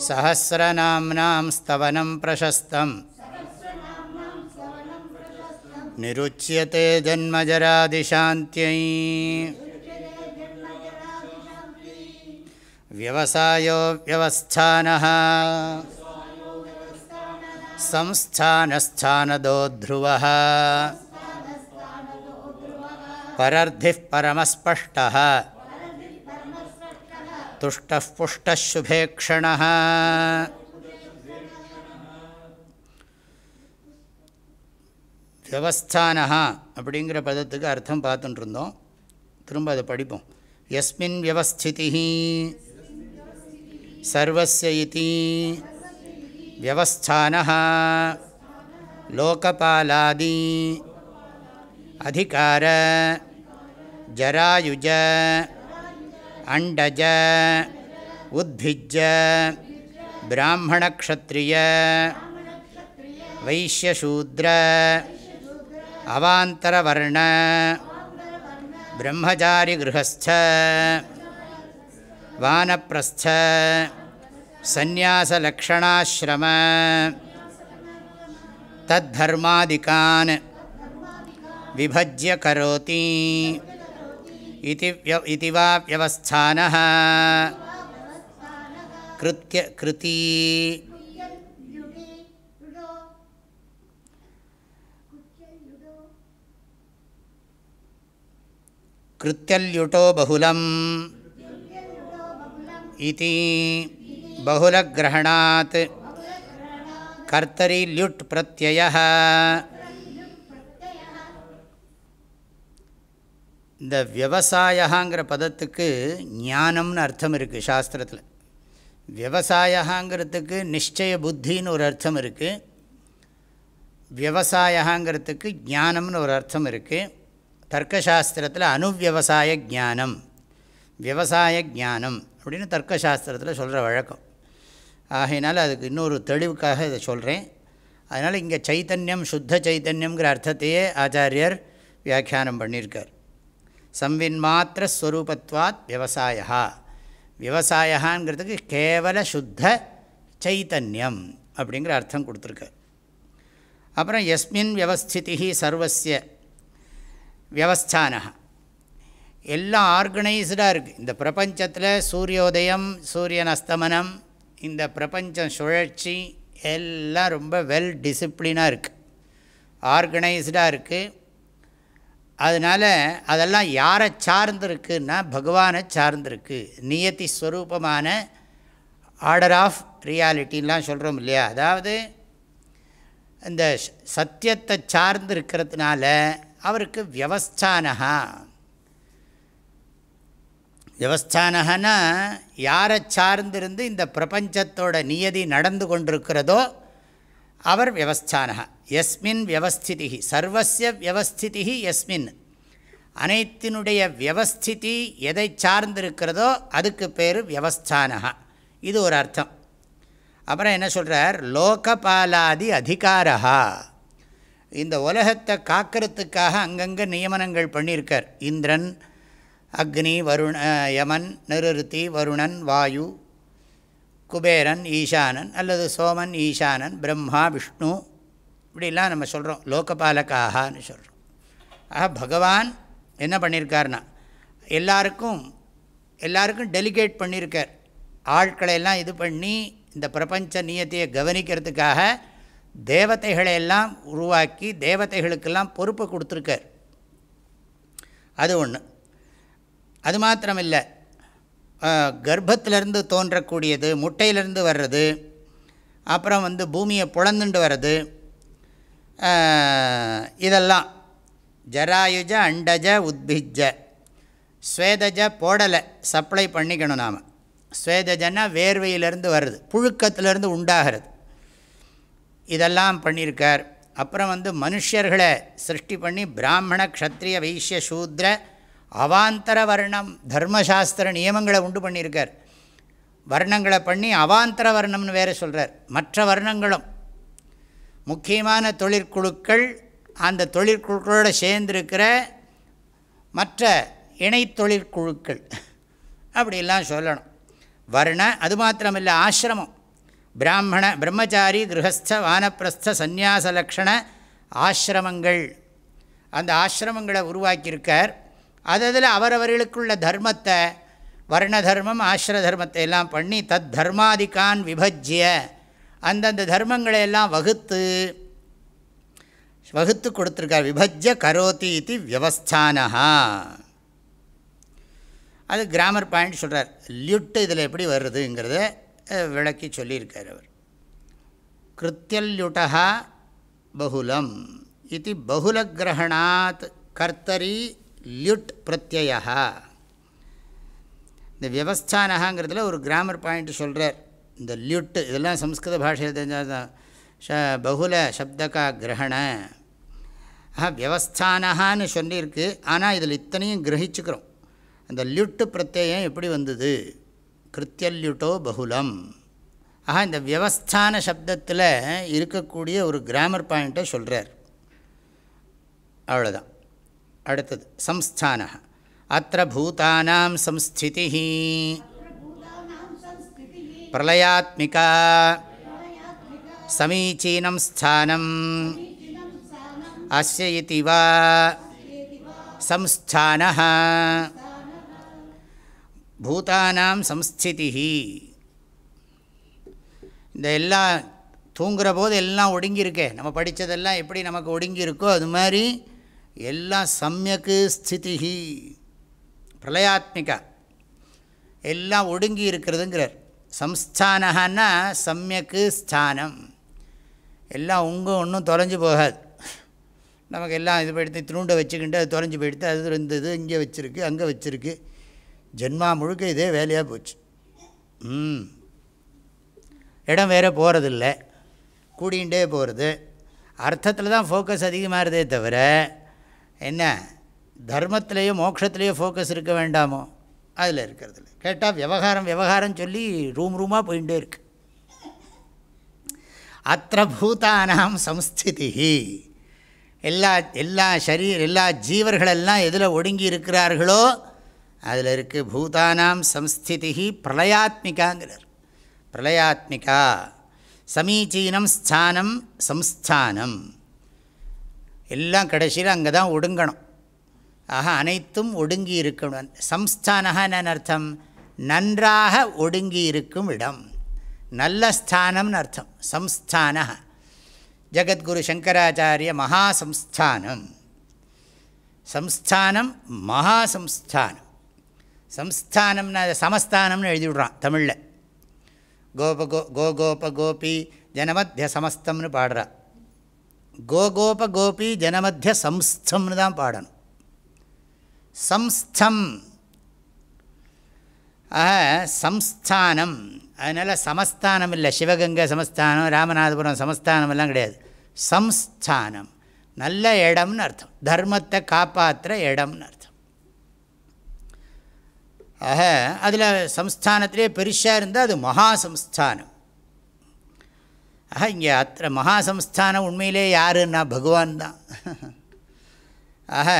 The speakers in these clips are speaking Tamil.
सहस्रनाम्नां स्तवनं प्रशस्तम्। निरुच्यते जन्मजरादिशान्त्यै। व्यवसायो व्यवस्थानः। संस्थानस्थानदो ध्रुवः। परर्धिः परमस्पष्टः तुष्टः पुष्टः शुभेक्षणः வியவஸ்தானஹா அப்படிங்கிற பதத்துக்கு அர்த்தம் பார்த்துட்டு இருந்தோம் திரும்ப அதை படிப்போம் எஸ்மின் வியவஸ்திதி சர்வஸ்ய இதி வியவஸ்தானः லோகபாலாதி அதிகார ஜராயுஜ அண்டஜ உத்பிஜ பிராமணக்ஷத்ரிய வைஷ்யசூத்ர அவாந்தரவர்ண பிரம்மச்சாரி கிரகஸ்த வானப்பிரஸ்த சந்நியாசலக்ஷணாசிரம தத்தர்மாதிகான் விபஜ்ய கரோதி இது வா வியவஸ்தான கிருத்திய கிருதி கிருத்தியல்யுட்டோ பகுலம் இது பகுலகிரகணாத் கர்த்தரி ல்யுட் பிரத்யய இந்த விவசாயங்கிற பதத்துக்கு ஞானம்னு அர்த்தம் இருக்குது சாஸ்திரத்தில். விவசாயங்கிறதுக்கு நிச்சய புத்தின்னு ஒரு அர்த்தம் இருக்குது விவசாயங்கிறதுக்கு ஞானம்னு ஒரு அர்த்தம் இருக்குது தர்க்கசாஸ்திரத்தில் அணுவியவசாய ஜானம் விவசாய ஜானம் அப்படின்னு தர்க்கசாஸ்திரத்தில் சொல்கிற வழக்கம். ஆகையினால அதுக்கு இன்னொரு தெளிவுக்காக இதை சொல்கிறேன் அதனால் இங்கே சைத்தன்யம் சுத்த சைத்தன்யம்ங்கிற அர்த்தத்தையே ஆச்சாரியர் வியாக்கியானம் பண்ணியிருக்கார். சம்வின்மாத்திர ஸ்வரூபத்வாத் விவசாயா விவசாயங்கிறதுக்கு கேவல சுத்த சைத்தன்யம் அப்படிங்கிற அர்த்தம் கொடுத்துருக்கு. அப்புறம் எஸ்மின் வியவஸ்திதி சர்வசிய வியவஸ்தான எல்லாம் ஆர்கனைஸ்டாக இருக்குது இந்த பிரபஞ்சத்தில் சூரியோதயம் சூரியன் அஸ்தமனம் இந்த பிரபஞ்சம் சுழற்சி எல்லாம் ரொம்ப வெல் டிசிப்ளினாக இருக்குது ஆர்கனைஸ்டாக இருக்குது அதனால் அதெல்லாம் யாரை சார்ந்திருக்குன்னா பகவானை சார்ந்திருக்கு. நியத்தி ஸ்வரூபமான ஆர்டர் ஆஃப் ரியாலிட்டின்லாம் சொல்கிறோம் இல்லையா? அதாவது இந்த சத்தியத்தை சார்ந்து இருக்கிறதுனால அவருக்கு வியவஸ்தானகா வியவஸ்தானகனா யாரை சார்ந்திருந்து இந்த பிரபஞ்சத்தோட நியதி நடந்து கொண்டிருக்கிறதோ அவர் வியவஸ்தானகா எஸ்மின் வியவஸ்திதி சர்வசிய வியவஸ்திதி எஸ்மின். அனைத்தினுடைய வியவஸ்திதி எதை சார்ந்திருக்கிறதோ அதுக்கு பேர் வியவஸ்தானக இது ஒரு அர்த்தம். அப்புறம் என்ன சொல்கிறார் லோகபாலாதி அதிகாரா இந்த உலகத்தை காக்கிறதுக்காக அங்கங்கே நியமனங்கள் பண்ணியிருக்கார். இந்திரன் அக்னி வருண யமன் நிருத்தி வருணன் வாயு குபேரன் ஈசானன் அல்லது சோமன் ஈசானன் பிரம்மா விஷ்ணு இப்படிலாம் நம்ம சொல்கிறோம் லோகபாலகாகான்னு சொல்கிறோம் ஆக பகவான் என்ன பண்ணியிருக்காருனா எல்லாருக்கும் எல்லாருக்கும் டெலிகேட் பண்ணியிருக்கார் ஆட்களையெல்லாம் இது பண்ணி இந்த பிரபஞ்ச நியத்தையை கவனிக்கிறதுக்காக தேவதைகளையெல்லாம் உருவாக்கி தேவதைகளுக்கெல்லாம் பொறுப்பை கொடுத்துருக்கார். அது ஒன்று அது மாத்திரமில்லை கர்ப்பத்திலேருந்து தோன்றக்கூடியது முட்டையிலேருந்து வர்றது அப்புறம் வந்து பூமியை புலந்துண்டு வர்றது இதெல்லாம். ஜராயுஜ அண்டஜ உத்பிஜ ஸ்வேதஜ போடலை சப்ளை பண்ணிக்கணும் நாம். ஸ்வேதஜன்னா வேர்வையிலேருந்து வருது புழுக்கத்திலேருந்து உண்டாகிறது. இதெல்லாம் பண்ணியிருக்கார். அப்புறம் வந்து மனுஷர்களை சிருஷ்டி பண்ணி பிராமண க்ஷத்ரிய வைசிய சூத்ர அவாந்தர வர்ணம் தர்மசாஸ்திர நியமங்களை உண்டு பண்ணியிருக்கார். வர்ணங்களை பண்ணி அவாந்தர வர்ணம்னு வேறு சொல்கிறார் மற்ற வர்ணங்களும். முக்கியமான தொழிற்குழுக்கள் அந்த தொழிற்குழுக்களோடு சேர்ந்திருக்கிற மற்ற இணை தொழிற்குழுக்கள். அப்படிலாம் சொல்லணும். வர்ண அது மாத்திரமில்லை ஆசிரமம். பிராமண பிரம்மச்சாரி கிரகஸ்த வானப்பிரஸ்த சந்நியாச லக்ஷண ஆசிரமங்கள். அந்த ஆசிரமங்களை உருவாக்கியிருக்கார். அதில் அவரவர்களுக்குள்ள தர்மத்தை வர்ண தர்மம் ஆசிர தர்மத்தை எல்லாம் பண்ணி தத் தர்மாதிகான் விபஜ்ய. அந்தந்த தர்மங்களை எல்லாம் வகுத்து வகுத்து கொடுத்துருக்கார். விபஜ்ய கரோதி இது வியவஸ்தானஹா. அது கிராமர் பாயிண்ட் சொல்கிறார் லியுட்டு இதில் எப்படி வருதுங்கிறத விளக்கி சொல்லியிருக்கார் அவர். கிருத்தியல்யுட்டா பகுலம். இது பகுலகிரகணாத் கர்த்தரி லியுட் பிரத்யா இந்த வியவஸ்தானகாங்கிறதுல ஒரு கிராமர் பாயிண்ட் சொல்கிறார் இந்த லியுட்டு இதெல்லாம் சம்ஸ்கிருத பாஷையில் தெரிஞ்சால் தான் ஷ பகுல சப்தகா கிரகண. ஆஹா வியவஸ்தானகான்னு சொல்லியிருக்கு. ஆனால் இதில் இத்தனையும் கிரகிச்சுக்கிறோம். அந்த லியுட்டு பிரத்யம் எப்படி வந்தது? கிருத்தியல்யுட்டோ பகுலம். ஆஹா இந்த வியவஸ்தான சப்தத்தில் இருக்கக்கூடிய ஒரு கிராமர் பாயிண்ட்டை சொல்கிறார் அவ்வளோதான் அடுத்தது சம்ஸ்தான அத்த பூதானாம் சம்ஸ்திதி பிரளயாத்மிகா. சமீச்சீனம் ஸ்தானம். அஸ்ய இதி வா. சம்ஸ்தான பூதானாம் சம்ஸ்திதி இந்த எல்லாம் தூங்குற போது எல்லாம் ஒடுங்கியிருக்கே. நம்ம படித்ததெல்லாம் எப்படி நமக்கு ஒடுங்கியிருக்கோ அது மாதிரி எல்லாம் சமயக்கு ஸ்திதிஹி. பிரளயாத்மிகா. எல்லாம் ஒடுங்கி இருக்கிறதுங்கிறார். சம்ஸ்தானன்னா சமயக்கு ஸ்தானம். எல்லாம் உங்கள் ஒன்றும் தொலைஞ்சு போகாது. நமக்கு எல்லாம் இது போயிடுத்து திருண்டை வச்சுக்கிட்டு அது தொலைஞ்சு போயிடுத்து அது இருந்தது இங்கே வச்சுருக்கு அங்கே வச்சுருக்கு. ஜென்மா முழுக்க இதே வேலையாக போச்சு. ம். இடம் வேறு போகிறதில்ல கூடிகிட்டே போகிறது அர்த்தத்தில் தான் ஃபோக்கஸ் அதிகமாகிறதே தவிர என்ன? தர்மத்திலேயோ மோட்சத்திலேயோ ஃபோக்கஸ் இருக்க வேண்டாமோ? அதில் இருக்கிறதில்ல கேட்டால் விவகாரம் விவகாரம் சொல்லி ரூம் ரூமாக போயிட்டே இருக்கு. அத்த பூதானாம் சம்ஸ்திதி எல்லா எல்லா சரீர் எல்லா ஜீவர்களெல்லாம் எதில் ஒடுங்கி இருக்கிறார்களோ அதில் இருக்குது பூதானாம் சம்ஸ்திதி பிரளயாத்மிகாங்கிறார். பிரளயாத்மிகா. சமீச்சீனம் ஸ்தானம் சம்ஸ்தானம். எல்லாம் கடைசியில் அங்கே தான் ஒடுங்கணும். ஆக அனைத்தும் ஒடுங்கி இருக்கணும் சம்ஸ்தானகன்னு அர்த்தம்? நன்றாக ஒடுங்கி இருக்கும் இடம். நல்ல ஸ்தானம்னு அர்த்தம். சம்ஸ்தான ஜகத்குரு சங்கராச்சாரிய மகாசம்ஸ்தானம். சம்ஸ்தானம் மகாசம்ஸ்தானம். சம்ஸ்தானம்னா சமஸ்தானம்னு எழுதி விடுறான் தமிழில். கோப கோ கோகோப கோபி ஜனமத்திய சமஸ்தம்னு பாடுறான். கோகோப கோபி ஜனமத்திய சம்ஸ்தம்னு தான் பாடணும். சம்ஸ்தம். சம்ஸ்தானம். அதனால் சமஸ்தானம் இல்லை. சிவகங்கை சமஸ்தானம் ராமநாதபுரம் சமஸ்தானம் எல்லாம் கிடையாது. சம்ஸ்தானம். நல்ல இடம்னு அர்த்தம். தர்மத்தை காப்பாற்றுற இடம்னு அர்த்தம். ஆக அதில் சம்ஸ்தானத்திலே பெருசாக இருந்தால் அது மகாசம்ஸ்தானம் ஆக இங்கே அத்த மகாசம்ஸ்தானம் உண்மையிலே யாருன்னா? பகவான் தான். ஆக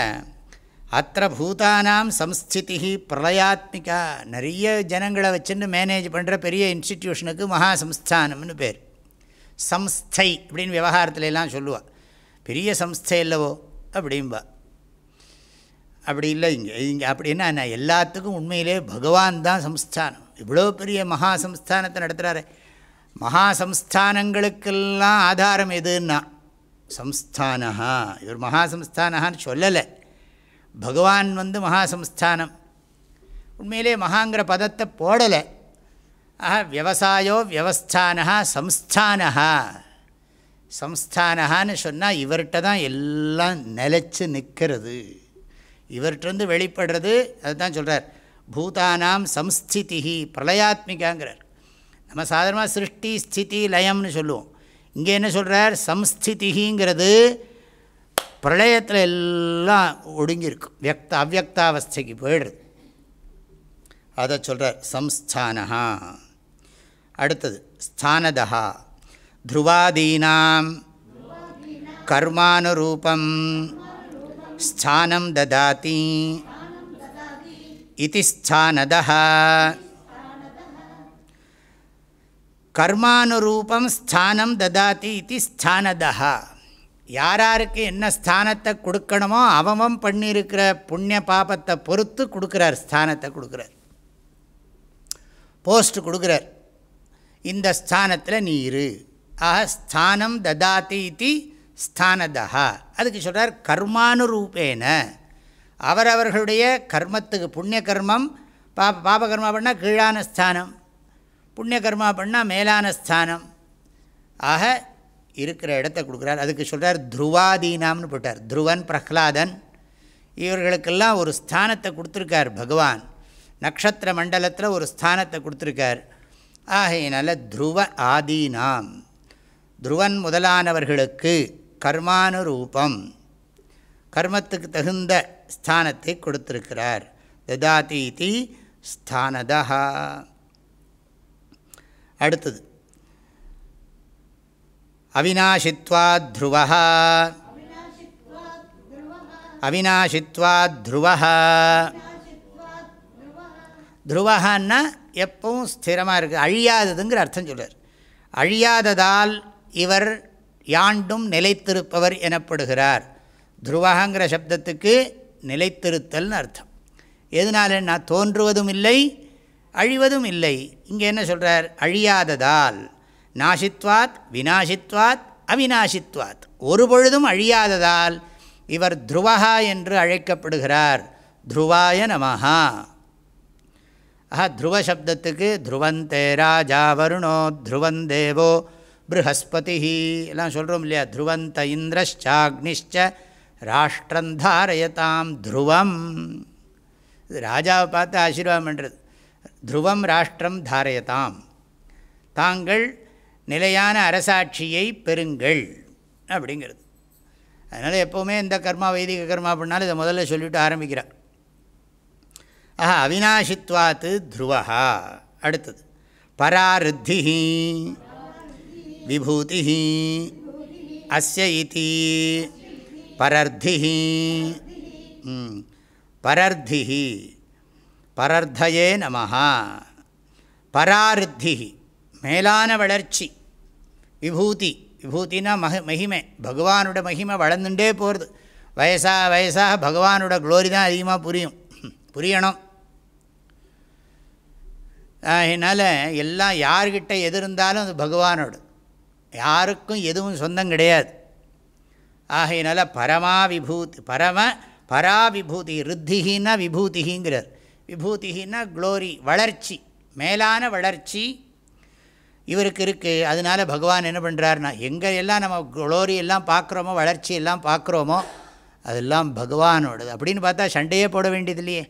அத்த பூதானாம் சம்ஸ்திதி பிரளயாத்மிகா. நிறைய ஜனங்களை வச்சுன்னு மேனேஜ் பண்ணுற பெரிய இன்ஸ்டிடியூஷனுக்கு மகாசம்ஸ்தானம்னு பேர். சம்ஸ்தை அப்படின்னு விவகாரத்துலலாம் சொல்லுவாள் பெரிய சம்ஸ்தை இல்லவோ? அப்படின்பா அப்படி இல்லை இங்கே இங்கே அப்படின்னா நான் எல்லாத்துக்கும் உண்மையிலே பகவான் தான் சம்ஸ்தானம். இவ்வளோ பெரிய மகா சம்ஸ்தானத்தை நடத்துகிறாரு மகாசம்ஸ்தானங்களுக்கெல்லாம் ஆதாரம் எதுன்னா? சம்ஸ்தானஹா. இவர் மகாசம்ஸ்தானஹான்னு சொல்லலை. பகவான் வந்து மகாசம்ஸ்தானம். உண்மையிலே மகாங்கிற பதத்தை போடலை. ஆஹா விவசாயோ வியவஸ்தானஹா சம்ஸ்தானஹா. சம்ஸ்தானஹான்னு சொன்னால் இவர்கிட்ட தான் எல்லாம் நிலச்சி நிற்கிறது இவர்கிட்டருந்து வெளிப்படுறது அதுதான் சொல்கிறார் பூதானாம் சம்ஸ்திதி பிரளயாத்மிகாங்கிறார். நம்ம சாதாரணமாக சிருஷ்டி ஸ்திதி லயம்னு சொல்லுவோம். இங்கே என்ன சொல்கிறார் சம்ஸ்திதிங்கிறது பிரளயத்தில் எல்லாம் ஒடுங்கியிருக்கும் வியக்த அவ்வக்தாவஸ்தைக்கு போயிடுறது. அதை சொல்கிறார் சம்ஸ்தானஹா. அடுத்தது ஸ்தானதா த்ருவாதீனாம். கர்மானுரூபம். ஸ்தானம் ததாதி. இது ஸ்தானதா கர்மானுரூபம் ஸ்தானம் ததாதி இது ஸ்தானதா யாராருக்கு என்ன ஸ்தானத்தை கொடுக்கணுமோ அவமம் பண்ணியிருக்கிற புண்ணிய பாபத்தை பொறுத்து கொடுக்குறார் ஸ்தானத்தை கொடுக்குறார். போஸ்ட் கொடுக்குறார். இந்த ஸ்தானத்தில் நீ இரு. ஆக ஸ்தானம் ததாதி இது ஸ்தானதா அதுக்கு சொல்கிறார் கர்மானுரூபேன. அவரவர்களுடைய கர்மத்துக்கு புண்ணிய கர்மம் பாப பாபகர்மா பண்ணால் கீழான ஸ்தானம். புண்ணிய கர்மா பண்ணால் மேலான ஸ்தானம். ஆக இருக்கிற இடத்த கொடுக்குறார். அதுக்கு சொல்கிறார் துருவாதீனாம்னு போட்டார். துருவன் பிரஹ்லாதன் இவர்களுக்கெல்லாம் ஒரு ஸ்தானத்தை கொடுத்துருக்கார் பகவான். நக்ஷத்திர மண்டலத்தில் ஒரு ஸ்தானத்தை கொடுத்துருக்கார். ஆகையினால துருவ ஆதீனாம். துருவன் முதலானவர்களுக்கு கர்மானுரூபம். கர்மத்துக்கு தகுந்த ஸ்தானத்தை கொடுத்திருக்கிறார். ததாதி ஸ்தானதா அடுத்தது. அவினாஷித்வாத் த்ருவா அவினாஷித்வாத் த்ருவா த்ருவஹான்னா எப்பவும் ஸ்திரமாக இருக்குது அழியாததுங்கிற அர்த்தம் சொல்கிறார் அழியாததால் இவர் யாண்டும் நிலைத்திருப்பவர் எனப்படுகிறார். துருவகங்கிற சப்தத்துக்கு நிலைத்திருத்தல்னு அர்த்தம். எதனால நான் தோன்றுவதும் இல்லை அழிவதும் இல்லை. இங்கே என்ன சொல்கிறார் அழியாததால். நாசித்வாத் வினாசித்வாத் அவினாசித்வாத் ஒரு பொழுதும் அழியாததால் இவர் துருவகா என்று அழைக்கப்படுகிறார். துருவாய நமஹா. ஆஹா துருவ சப்தத்துக்கு துருவந்தே ராஜா வருணோ துருவந்தேவோ ப்ரஹஸ்பதி எல்லாம் சொல்கிறோம் இல்லையா? துருவந்த இந்திரஷ்சாக்னிஷ்ச ராஷ்டிரந்தாரயதாம் துருவம். இது ராஜாவை பார்த்து ஆசீர்வாதம் பண்ணுறது துருவம் ராஷ்டிரம் தாரயதாம். தாங்கள் நிலையான அரசாட்சியை பெறுங்கள் அப்படிங்கிறது. அதனால் எப்போவுமே இந்த கர்மா வைதிக கர்மா பண்ணாலும் இதை முதல்ல சொல்லிவிட்டு ஆரம்பிக்கிறார். ஆஹா அவினாஷித்வாத்து துருவா அடுத்தது பராருத்தி விபூதி அஸ்ய இதி பரர்த்தி பரர்த்தி பரர்த்தயே நமஹா. பராருத்தி மேலான வளர்ச்சி. விபூதி விபூத்தினா மக மகிமை. பகவானோட மகிமை வளர்ந்துட்டே போகிறது வயசாக வயசாக பகவானோட க்ளோரி தான் அதிகமாக புரியும். புரியணும். அதனால் எல்லாம் யார்கிட்ட எது இருந்தாலும் அது பகவானோடு. யாருக்கும் எதுவும் சொந்தம் கிடையாது. ஆகையினால பரமா விபூதி பரம பரா விபூதி ருத்திகின்னா விபூதிங்கிறார் விபூதிகின்னா க்ளோரி வளர்ச்சி மேலான வளர்ச்சி. இவருக்கு இருக்குது அதனால் பகவான் என்ன பண்ணுறாருனா எங்கே எல்லாம் நம்ம க்ளோரி எல்லாம் பார்க்குறோமோ வளர்ச்சி எல்லாம் பார்க்குறோமோ அதெல்லாம் பகவானோடது. அப்படின்னு பார்த்தா சண்டையே போட வேண்டியது இல்லையே.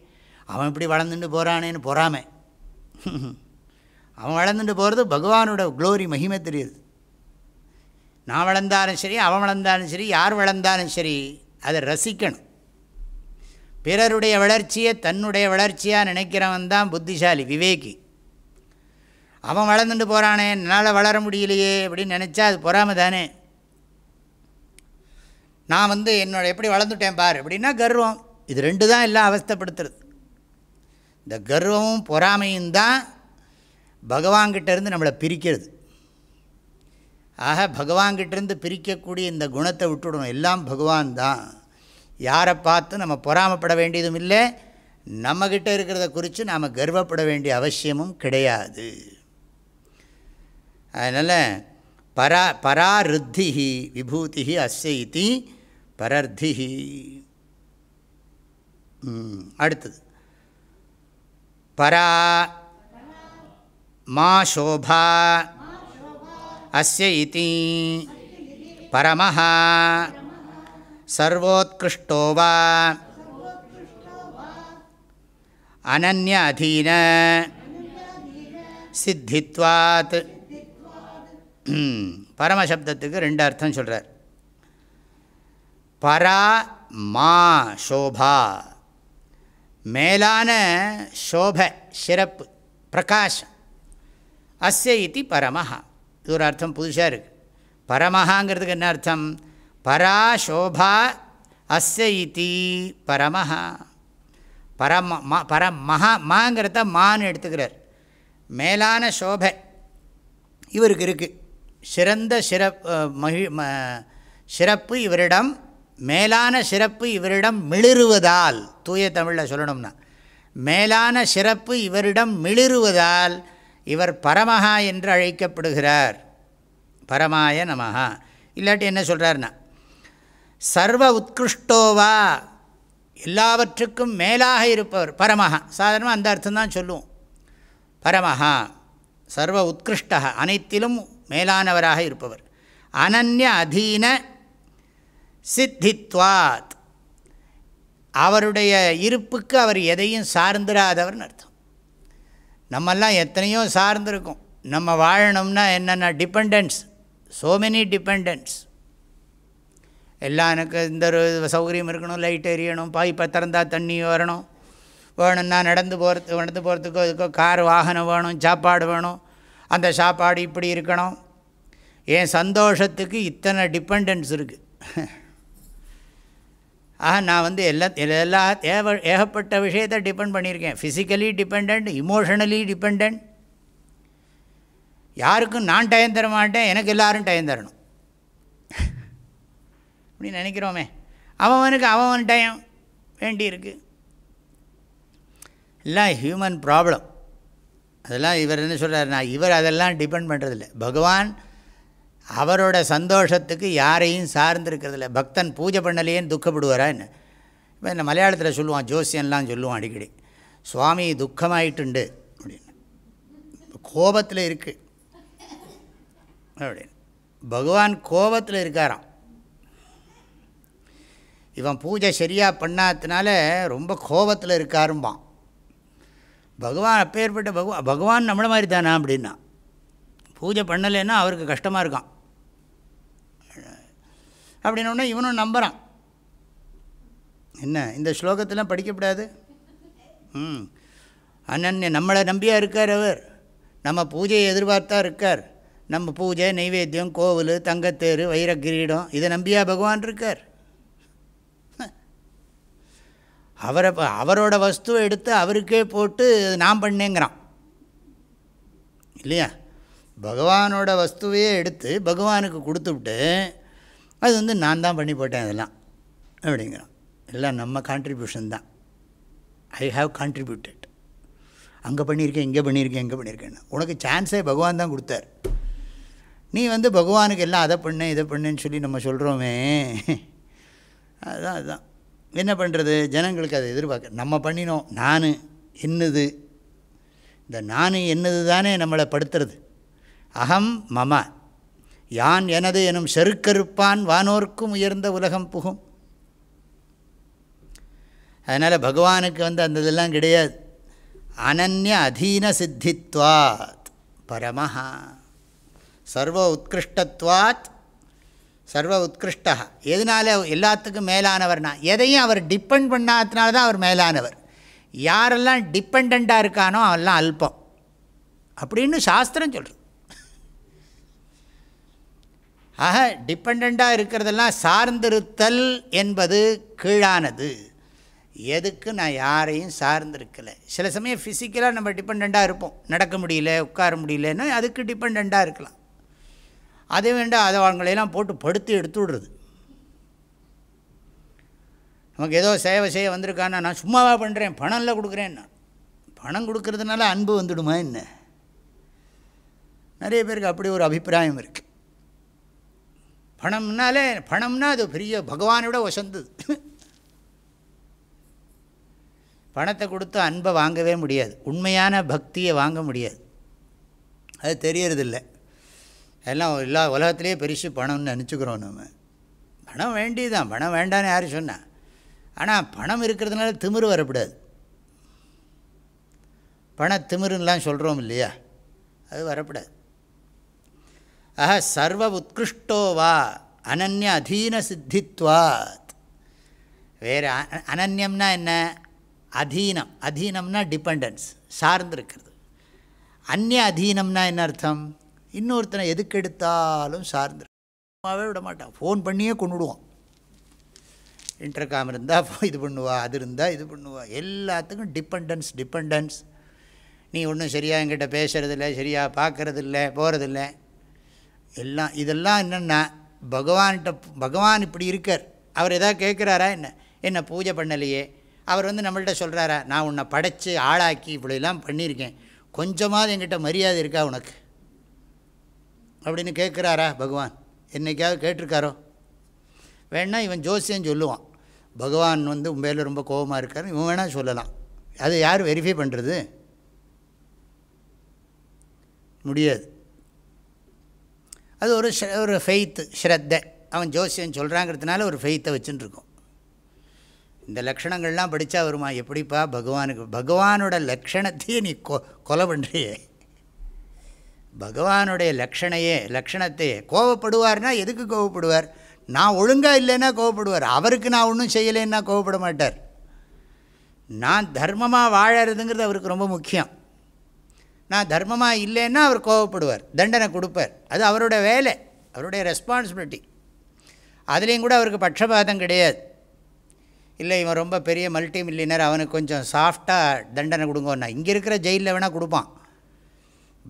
அவன் இப்படி வளர்ந்துட்டு போகிறானேன்னு பொறாமை. அவன் வளர்ந்துட்டு போகிறது பகவானோட க்ளோரி மகிமை தெரியுது. நான் வளர்ந்தாலும் சரி அவன் வளர்ந்தாலும் சரி யார் வளர்ந்தாலும் சரி அதை ரசிக்கணும். பிறருடைய வளர்ச்சியை தன்னுடைய வளர்ச்சியாக நினைக்கிறவன் தான் புத்திசாலி விவேகி. அவன் வளர்ந்துட்டு போகிறானே என்னால் வளர முடியலையே அப்படின்னு நினச்சா அது பொறாமை தானே. நான் வந்து என்னோட எப்படி வளர்ந்துட்டேன் பார் அப்படின்னா கர்வம். இது ரெண்டு தான் எல்லாம் அவஸ்தைப்படுத்துறது. இந்த கர்வமும் பொறாமையும் தான் பகவான்கிட்டேருந்து நம்மளை பிரிக்கிறது. ஆக பகவான்கிட்டேருந்து பிரிக்கக்கூடிய இந்த குணத்தை விட்டுடணும். எல்லாம் பகவான் தான். யாரை பார்த்து நம்ம பொறாமப்பட வேண்டியதும் இல்லை நம்மக்கிட்ட இருக்கிறத குறித்து நாம் கர்வப்பட வேண்டிய அவசியமும் கிடையாது. அதனால் பரா பராருத்தி விபூதி அஸ்ய இத்தி பரர்த்தி அடுத்தது. பரா மா சோபா அஸ்ய பரமஹா. சர்வோத்கிருஷ்டோ வா. அனன்ய அதீன சித்தித்வாத் பரமசப்தத்துக்கு ரெண்டு அர்த்தம் சொல்கிறார் பரா மா சோபா. மேலான சோப சிறப்பு பிரகாஷம் அஸ்ய இது பரமஹா. இது ஒரு அர்த்தம் புதுசாக இருக்குது பரமஹாங்கிறதுக்கு என்ன அர்த்தம்? பரா சோபா அஸ்ய இத்தி பரமஹா பரம ம பரம் மகா மாங்கிறத மான்னு எடுத்துக்கிறார். மேலான சோபை இவருக்கு இருக்குது சிறந்த சிறப் மகி சிறப்பு இவரிடம் மேலான சிறப்பு இவரிடம் மிளிருவதால் தூய தமிழில் சொல்லணும்னா மேலான சிறப்பு இவரிடம் மிளிருவதால் இவர் பரமஹா என்று அழைக்கப்படுகிறார். பரமாய நமஹா. இல்லாட்டி என்ன சொல்கிறார்னா சர்வ உத்கிருஷ்டோவா எல்லாவற்றுக்கும் மேலாக இருப்பவர். பரமஹா. சாதாரணமாக அந்த அர்த்தம்தான் சொல்லுவோம். பரமஹா. சர்வ உத்கிருஷ்டா அனைத்திலும் மேலானவராக இருப்பவர். அனன்ய அதீன சித்தித்வாத். அவருடைய இருப்புக்கு அவர் எதையும் சார்ந்திராதவர்னு அர்த்தம். நம்மெல்லாம் எத்தனையோ சார்ந்திருக்கோம். நம்ம வாழணும்னா என்னென்ன டிபெண்டன்ஸ் ஸோ மெனி டிபெண்டன்ஸ் எல்லாம் எனக்கு இந்த ஒரு சௌகரியம் இருக்கணும் லைட் எரியணும் பாய்ப்பை திறந்தால் தண்ணி வரணும். வேணும்னா நடந்து போகிறது நடந்து போகிறதுக்கோ இதுக்கோ கார் வாகனம் வேணும் சாப்பாடு வேணும். அந்த சாப்பாடு இப்படி இருக்கணும். என் சந்தோஷத்துக்கு இத்தனை டிபெண்டன்ஸ் இருக்குது ஆக நான் வந்து எல்லா எல்லா ஏவ ஏகப்பட்ட விஷயத்தை டிபெண்ட் பண்ணியிருக்கேன். ஃபிசிக்கலி டிபெண்ட் இமோஷனலி டிபெண்ட் யாருக்கும் நான் டயம் தர மாட்டேன் எனக்கு எல்லோரும் டயம் தரணும். அப்படின்னு நினைக்கிறோமே. அவனுக்கு அவன் டயம் வேண்டியிருக்கு. எல்லாம் ஹியூமன் ப்ராப்ளம் அதெல்லாம் இவர் என்ன சொல்கிறார் நான் இவர் அதெல்லாம் டிபெண்ட் பண்ணுறதில்ல பகவான் அவரோட சந்தோஷத்துக்கு யாரையும் சார்ந்திருக்கிறதில்ல. பக்தன் பூஜை பண்ணலையேன்னு துக்கப்படுவாரா என்ன? இப்போ இந்த மலையாளத்தில் சொல்லுவான் ஜோசியன்லாம் சொல்லுவான் அடிக்கடி. சுவாமி துக்கமாயிட்டுண்டு. அப்படின்னு. கோபத்தில் இருக்குது அப்படின்னு. பகவான் கோபத்தில் இருக்காராம். இவன் பூஜை சரியாக பண்ணாததுனால ரொம்ப கோபத்தில் இருக்காரும்பான். பகவான் அப்பேற்பட்ட பகவான் பகவான் நம்மளை மாதிரி தானா அப்படின்னா? பூஜை பண்ணலைன்னா அவருக்கு கஷ்டமாக இருக்கான். அப்படின்னோடனே இவனும் நம்புகிறான் என்ன இந்த ஸ்லோகத்திலாம் படிக்கப்படாது? ம். அண்ணன் நம்மளை நம்பியாக இருக்கார் அவர். நம்ம பூஜையை எதிர்பார்த்தா இருக்கார். நம்ம பூஜை நைவேத்தியம் கோவில் தங்கத்தேர் வைர கிரீடம் இதை நம்பியா பகவான் இருக்கார்? அவரை அவரோட வஸ்துவை எடுத்து அவருக்கே போட்டு நான் பண்ணேங்கிறான். இல்லையா? பகவானோட வஸ்துவையே எடுத்து பகவானுக்கு கொடுத்துவிட்டு அது வந்து நான் தான் பண்ணி போட்டேன் அதெல்லாம் அப்படிங்கிறான். எல்லாம் நம்ம கான்ட்ரிபியூஷன் தான். ஐ ஹாவ் கான்ட்ரிபியூட்டட் அங்கே பண்ணியிருக்கேன் இங்கே பண்ணியிருக்கேன் இங்கே பண்ணியிருக்கேன் உனக்கு சான்ஸே பகவான் தான் கொடுத்தார். நீ வந்து பகவானுக்கு எல்லாம் அதை பண்ணு இதை பண்ணுன்னு சொல்லி நம்ம சொல்கிறோமே அதுதான் அதுதான் என்ன பண்ணுறது ஜனங்களுக்கு அதை எதிர்பார்க்க நம்ம பண்ணினோம் நான் என்னது? இந்த நான் என்னது தானே நம்மளை படுத்துறது. அகம் மம. யான் எனது எனும் செருக்கருப்பான் வானோர்க்கும் உயர்ந்த உலகம் புகும். அதனால் பகவானுக்கு வந்து அந்த இதெல்லாம் கிடையாது. அனன்ய அதீன சித்தித்வாத் பரமஹா. சர்வ உத்கிருஷ்டத்வாத் சர்வ உத்கிருஷ்டா எதனால எல்லாத்துக்கும் மேலானவர்னா எதையும் அவர் டிபெண்ட் பண்ணாததுனால தான் அவர் மேலானவர். யாரெல்லாம் டிப்பெண்ட்டாக இருக்கானோ அவெல்லாம் அல்பம். அப்படின்னு சாஸ்திரம் சொல்கிறது ஆக டிப்பெண்ட்டாக இருக்கிறதெல்லாம் சார்ந்திருத்தல் என்பது கீழானது. எதுக்கு நான் யாரையும் சார்ந்திருக்கலை? சில சமயம் ஃபிசிக்கலாக நம்ம டிபெண்ட்டாக இருப்போம். நடக்க முடியல உட்கார முடியலன்னா அதுக்கு டிபெண்ட்டாக இருக்கலாம். அதை வேண்டாம் அதை அவங்களையெல்லாம் போட்டு படுத்து எடுத்து விடுறது. நமக்கு ஏதோ சேவை செய்ய வந்திருக்கான்னா நான் சும்மாவாக பண்ணுறேன் பணம்ல கொடுக்குறேன்னா பணம் கொடுக்கறதுனால அன்பு வந்துடுமா என்ன? நிறைய பேருக்கு அப்படி ஒரு அபிப்பிராயம் இருக்குது பணம்னாலே பணம்னா அது பெரிய பகவானோட வசந்தது பணத்தை கொடுத்து அன்பை வாங்கவே முடியாது. உண்மையான பக்தியை வாங்க முடியாது. அது தெரியறதில்ல. எல்லாம் எல்லா உலகத்துலேயே பெருசு பணம்னு நினச்சிக்கிறோம் நம்ம. பணம் வேண்டியதுதான். பணம் வேண்டான்னு யார் சொன்னால் ஆனால் பணம் இருக்கிறதுனால திமிரு வரக்கூடாது. பண திமிருன்னெலாம் சொல்கிறோம் இல்லையா? அது வரப்படாது ஆஹா சர்வ உத்கிருஷ்டோவா அனன்ய அதீன சித்தித்வாத். வேறு அனன்யம்னா என்ன? அதீனம். அதீனம்னா டிபெண்டன்ஸ் சார்ந்திருக்கிறது. அந்நிய அதீனம்னா என்ன அர்த்தம்? இன்னொருத்தனை எதுக்கு எடுத்தாலும் சார்ந்திருக்கவே விட மாட்டான். ஃபோன் பண்ணியே கொண்டுடுவான் இன்டர்காம் இருந்தால் இது பண்ணுவா அது இருந்தால் இது பண்ணுவா. எல்லாத்துக்கும் டிபெண்டன்ஸ் டிபெண்டன்ஸ் நீ ஒன்றும் சரியாக என்கிட்ட பேசுகிறதில்ல சரியாக பார்க்குறதில்ல போகிறதில்ல எல்லாம் இதெல்லாம் என்னென்னா பகவான்கிட்ட பகவான் இப்படி இருக்கார். அவர் எதாவது கேட்குறாரா என்ன? என்ன பூஜை பண்ணலையே? அவர் வந்து நம்மள்கிட்ட சொல்கிறாரா நான் உன்னை படைச்சி ஆளாக்கி இப்படிலாம் பண்ணியிருக்கேன். கொஞ்சமாவது என்கிட்ட மரியாதை இருக்கா உனக்கு? அப்படின்னு கேட்குறாரா பகவான்? என்றைக்காவது கேட்டிருக்காரோ? வேணால் இவன் ஜோசியம் சொல்லுவான். பகவான் வந்து உண்மையில் ரொம்ப கோபமாக இருக்கார் இவன் வேணால் சொல்லலாம். அது யார் வெரிஃபை பண்ணுறது முடியாது. அது ஒரு ஒரு ஃபெய்த்து ஸ்ரத்தை. அவன் ஜோசியம் சொல்கிறாங்கிறதுனால ஒரு ஃபெய்த்தை வச்சுட்டுருக்கோம் இந்த லக்ஷணங்கள்லாம் படித்தா வருமா? எப்படிப்பா? பகவானுக்கு பகவானோட லக்ஷணத்தையே நீ கொ கொலை பண்ணுறியே பகவானுடைய லக்ஷணையே லக்ஷணத்தையே. கோவப்படுவார்னா எதுக்கு கோவப்படுவார்? நான் ஒழுங்காக இல்லைன்னா கோவப்படுவார். அவருக்கு நான் ஒன்றும் செய்யலைன்னா கோவப்பட மாட்டார். நான் தர்மமாக வாழறதுங்கிறது அவருக்கு ரொம்ப முக்கியம். நான் தர்மமாக இல்லைன்னா அவர் கோவப்படுவார். தண்டனை கொடுப்பார். அது அவரோட வேலை. அவருடைய ரெஸ்பான்சிபிலிட்டி அதுலேயும் கூட அவருக்கு பட்சபாதம் கிடையாது. இல்லை இவன் ரொம்ப பெரிய மல்டி மில்லியனர் அவனுக்கு கொஞ்சம் சாஃப்டாக தண்டனை கொடுங்கன்னா. இங்கே இருக்கிற ஜெயிலில் வேணால் கொடுப்பான்.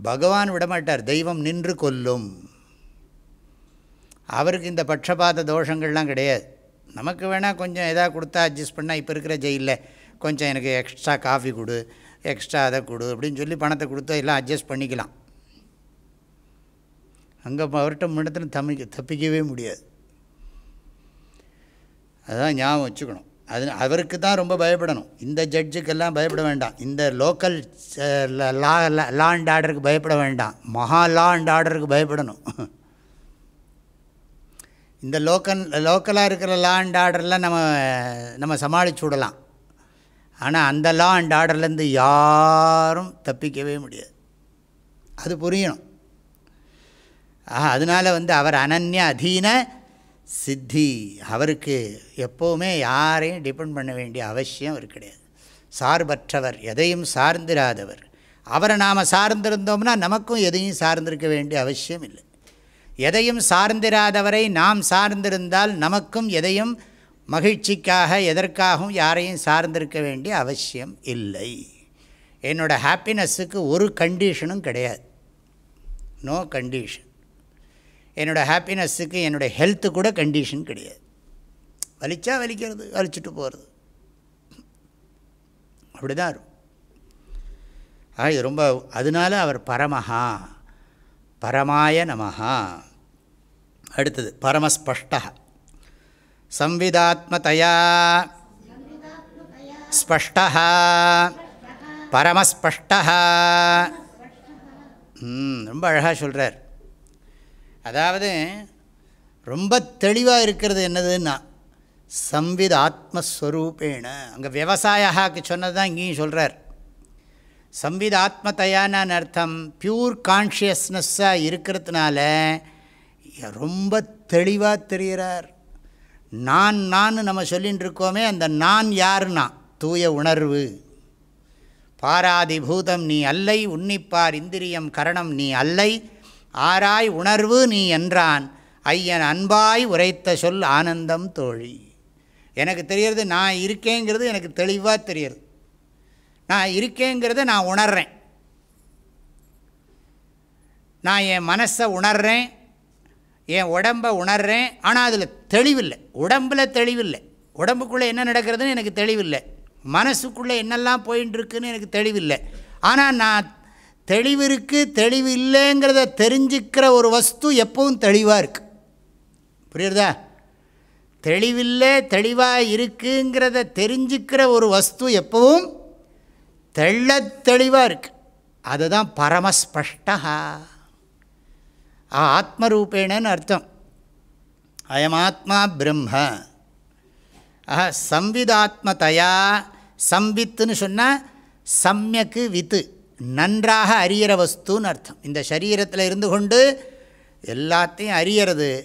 பகவான் விடமாட்டார். தெய்வம் நின்று கொல்லும். அவருக்கு இந்த பட்சபாத தோஷங்கள்லாம் கிடையாது. நமக்கு வேணால் கொஞ்சம் எதாவது கொடுத்தா அட்ஜஸ்ட் பண்ணால் இப்போ இருக்கிற ஜெயிலில் கொஞ்சம் எனக்கு எக்ஸ்ட்ரா காஃபி கொடு எக்ஸ்ட்ரா அதை கொடு அப்படின்னு சொல்லி பணத்தை கொடுத்தா எல்லாம் அட்ஜஸ்ட் பண்ணிக்கலாம். அங்கே அவர்கிட்ட முன்னத்தில் தப்பிக்க தப்பிக்கவே முடியாது. அதுதான் ஞாபகம் வச்சுக்கணும். அது அவருக்கு தான் ரொம்ப பயப்படணும். இந்த ஜட்ஜுக்கெல்லாம் பயப்பட வேண்டாம். இந்த லோக்கல் லா லா அண்ட் ஆர்டருக்கு பயப்பட வேண்டாம். மகா லா அண்ட் ஆர்டருக்கு பயப்படணும். இந்த லோக்கல் லோக்கலாக இருக்கிற லா அண்ட் ஆர்டர்லாம் நம்ம நம்ம சமாளிச்சு விடலாம். ஆனால் அந்த லா அண்ட் ஆர்டர்லேருந்து யாரும் தப்பிக்கவே முடியாது. அது புரியணும். ஆஹா அதனால் வந்து அவர் அனன்ய அதீன சித்தி அவருக்கு எப்போவுமே யாரையும் டிபெண்ட் பண்ண வேண்டிய அவசியம் அவர் கிடையாது. சார்பற்றவர் எதையும் சார்ந்திராதவர். அவரை நாம் சார்ந்திருந்தோம்னா நமக்கும் எதையும் சார்ந்திருக்க வேண்டிய அவசியம் இல்லை. எதையும் சார்ந்திராதவரை நாம் சார்ந்திருந்தால் நமக்கும் எதையும் மகிழ்ச்சிக்காக எதற்காகவும் யாரையும் சார்ந்திருக்க வேண்டிய அவசியம் இல்லை. என்னோடய ஹாப்பினஸ்ஸுக்கு ஒரு கண்டிஷனும் கிடையாது. நோ கண்டிஷன் என்னோடய ஹாப்பினஸ்ஸுக்கு என்னுடைய ஹெல்த்து கூட கண்டிஷன் கிடையாது வலிச்சா வலிக்கிறது வலிச்சுட்டு போகிறது அப்படி தான் இருக்கும் ஆ இது ரொம்ப அதனால அவர் பரமஹா பரமாய நமஹா அடுத்தது பரமஸ்பஷ்ட संविदात्मतया स्पष्टः பரமஸ்பஷ்டः ரொம்ப அழகாக சொல்கிறார் அதாவது ரொம்ப தெளிவாக இருக்கிறது என்னதுன்னா சம்வித் ஆத்மஸ்வரூபேண. அங்கே விவசாயாக்கு சொன்னது தான் இங்கேயும் சொல்கிறார் சம்வித் ஆத்மத்தையான்னு அர்த்தம் பியூர் கான்ஷியஸ்னஸ்ஸாக இருக்கிறதுனால ரொம்ப தெளிவாக தெரிகிறார் நான் நான் நம்ம சொல்லிகிட்டு இருக்கோமே அந்த நான் யாருன்னா தூய உணர்வு. பாராதி பூதம் நீ அல்லை உன்னிப்பார் இந்திரியம் கரணம் நீ அல்லை ஆராய் உணர்வு நீ என்றான். ஐயன் அன்பாய் உரைத்த சொல் ஆனந்தம் தோழி. எனக்கு தெரியறது நான் இருக்கேங்கிறது எனக்கு தெளிவாக தெரியுது. நான் இருக்கேங்கிறத நான் உணர்கிறேன் நான் என் மனசை உணர்கிறேன் என் உடம்பை உணர்கிறேன் ஆனால் அதில் தெளிவில்லை. உடம்பில் தெளிவில்லை. உடம்புக்குள்ளே என்ன நடக்கிறதுன்னு எனக்கு தெளிவில்லை. மனசுக்குள்ளே என்னெல்லாம் போயின்னு இருக்குன்னு எனக்கு தெளிவில்லை. ஆனால் நான் தெளிவு இருக்குது தெளிவு இல்லைங்கிறத தெரிஞ்சுக்கிற ஒரு வஸ்து எப்பவும் தெளிவாக இருக்குது புரியுறதா? தெளிவில்லை தெளிவாக இருக்குங்கிறத தெரிஞ்சுக்கிற ஒரு வஸ்து எப்பவும் தெள்ள தெளிவாக இருக்குது அதுதான் பரமஸ்பஷ்டா ஆத்மரூபேணன்னு அர்த்தம். அயமாத்மா பிரம்ம. ஆஹா சம்விதாத்மதையா சம்வித்துன்னு சொன்னால் சம்யக்கு வித்து. நன்றாக அறியிற வஸ்துன்னு அர்த்தம். இந்த சரீரத்தில் இருந்து கொண்டு எல்லாத்தையும் அறியறது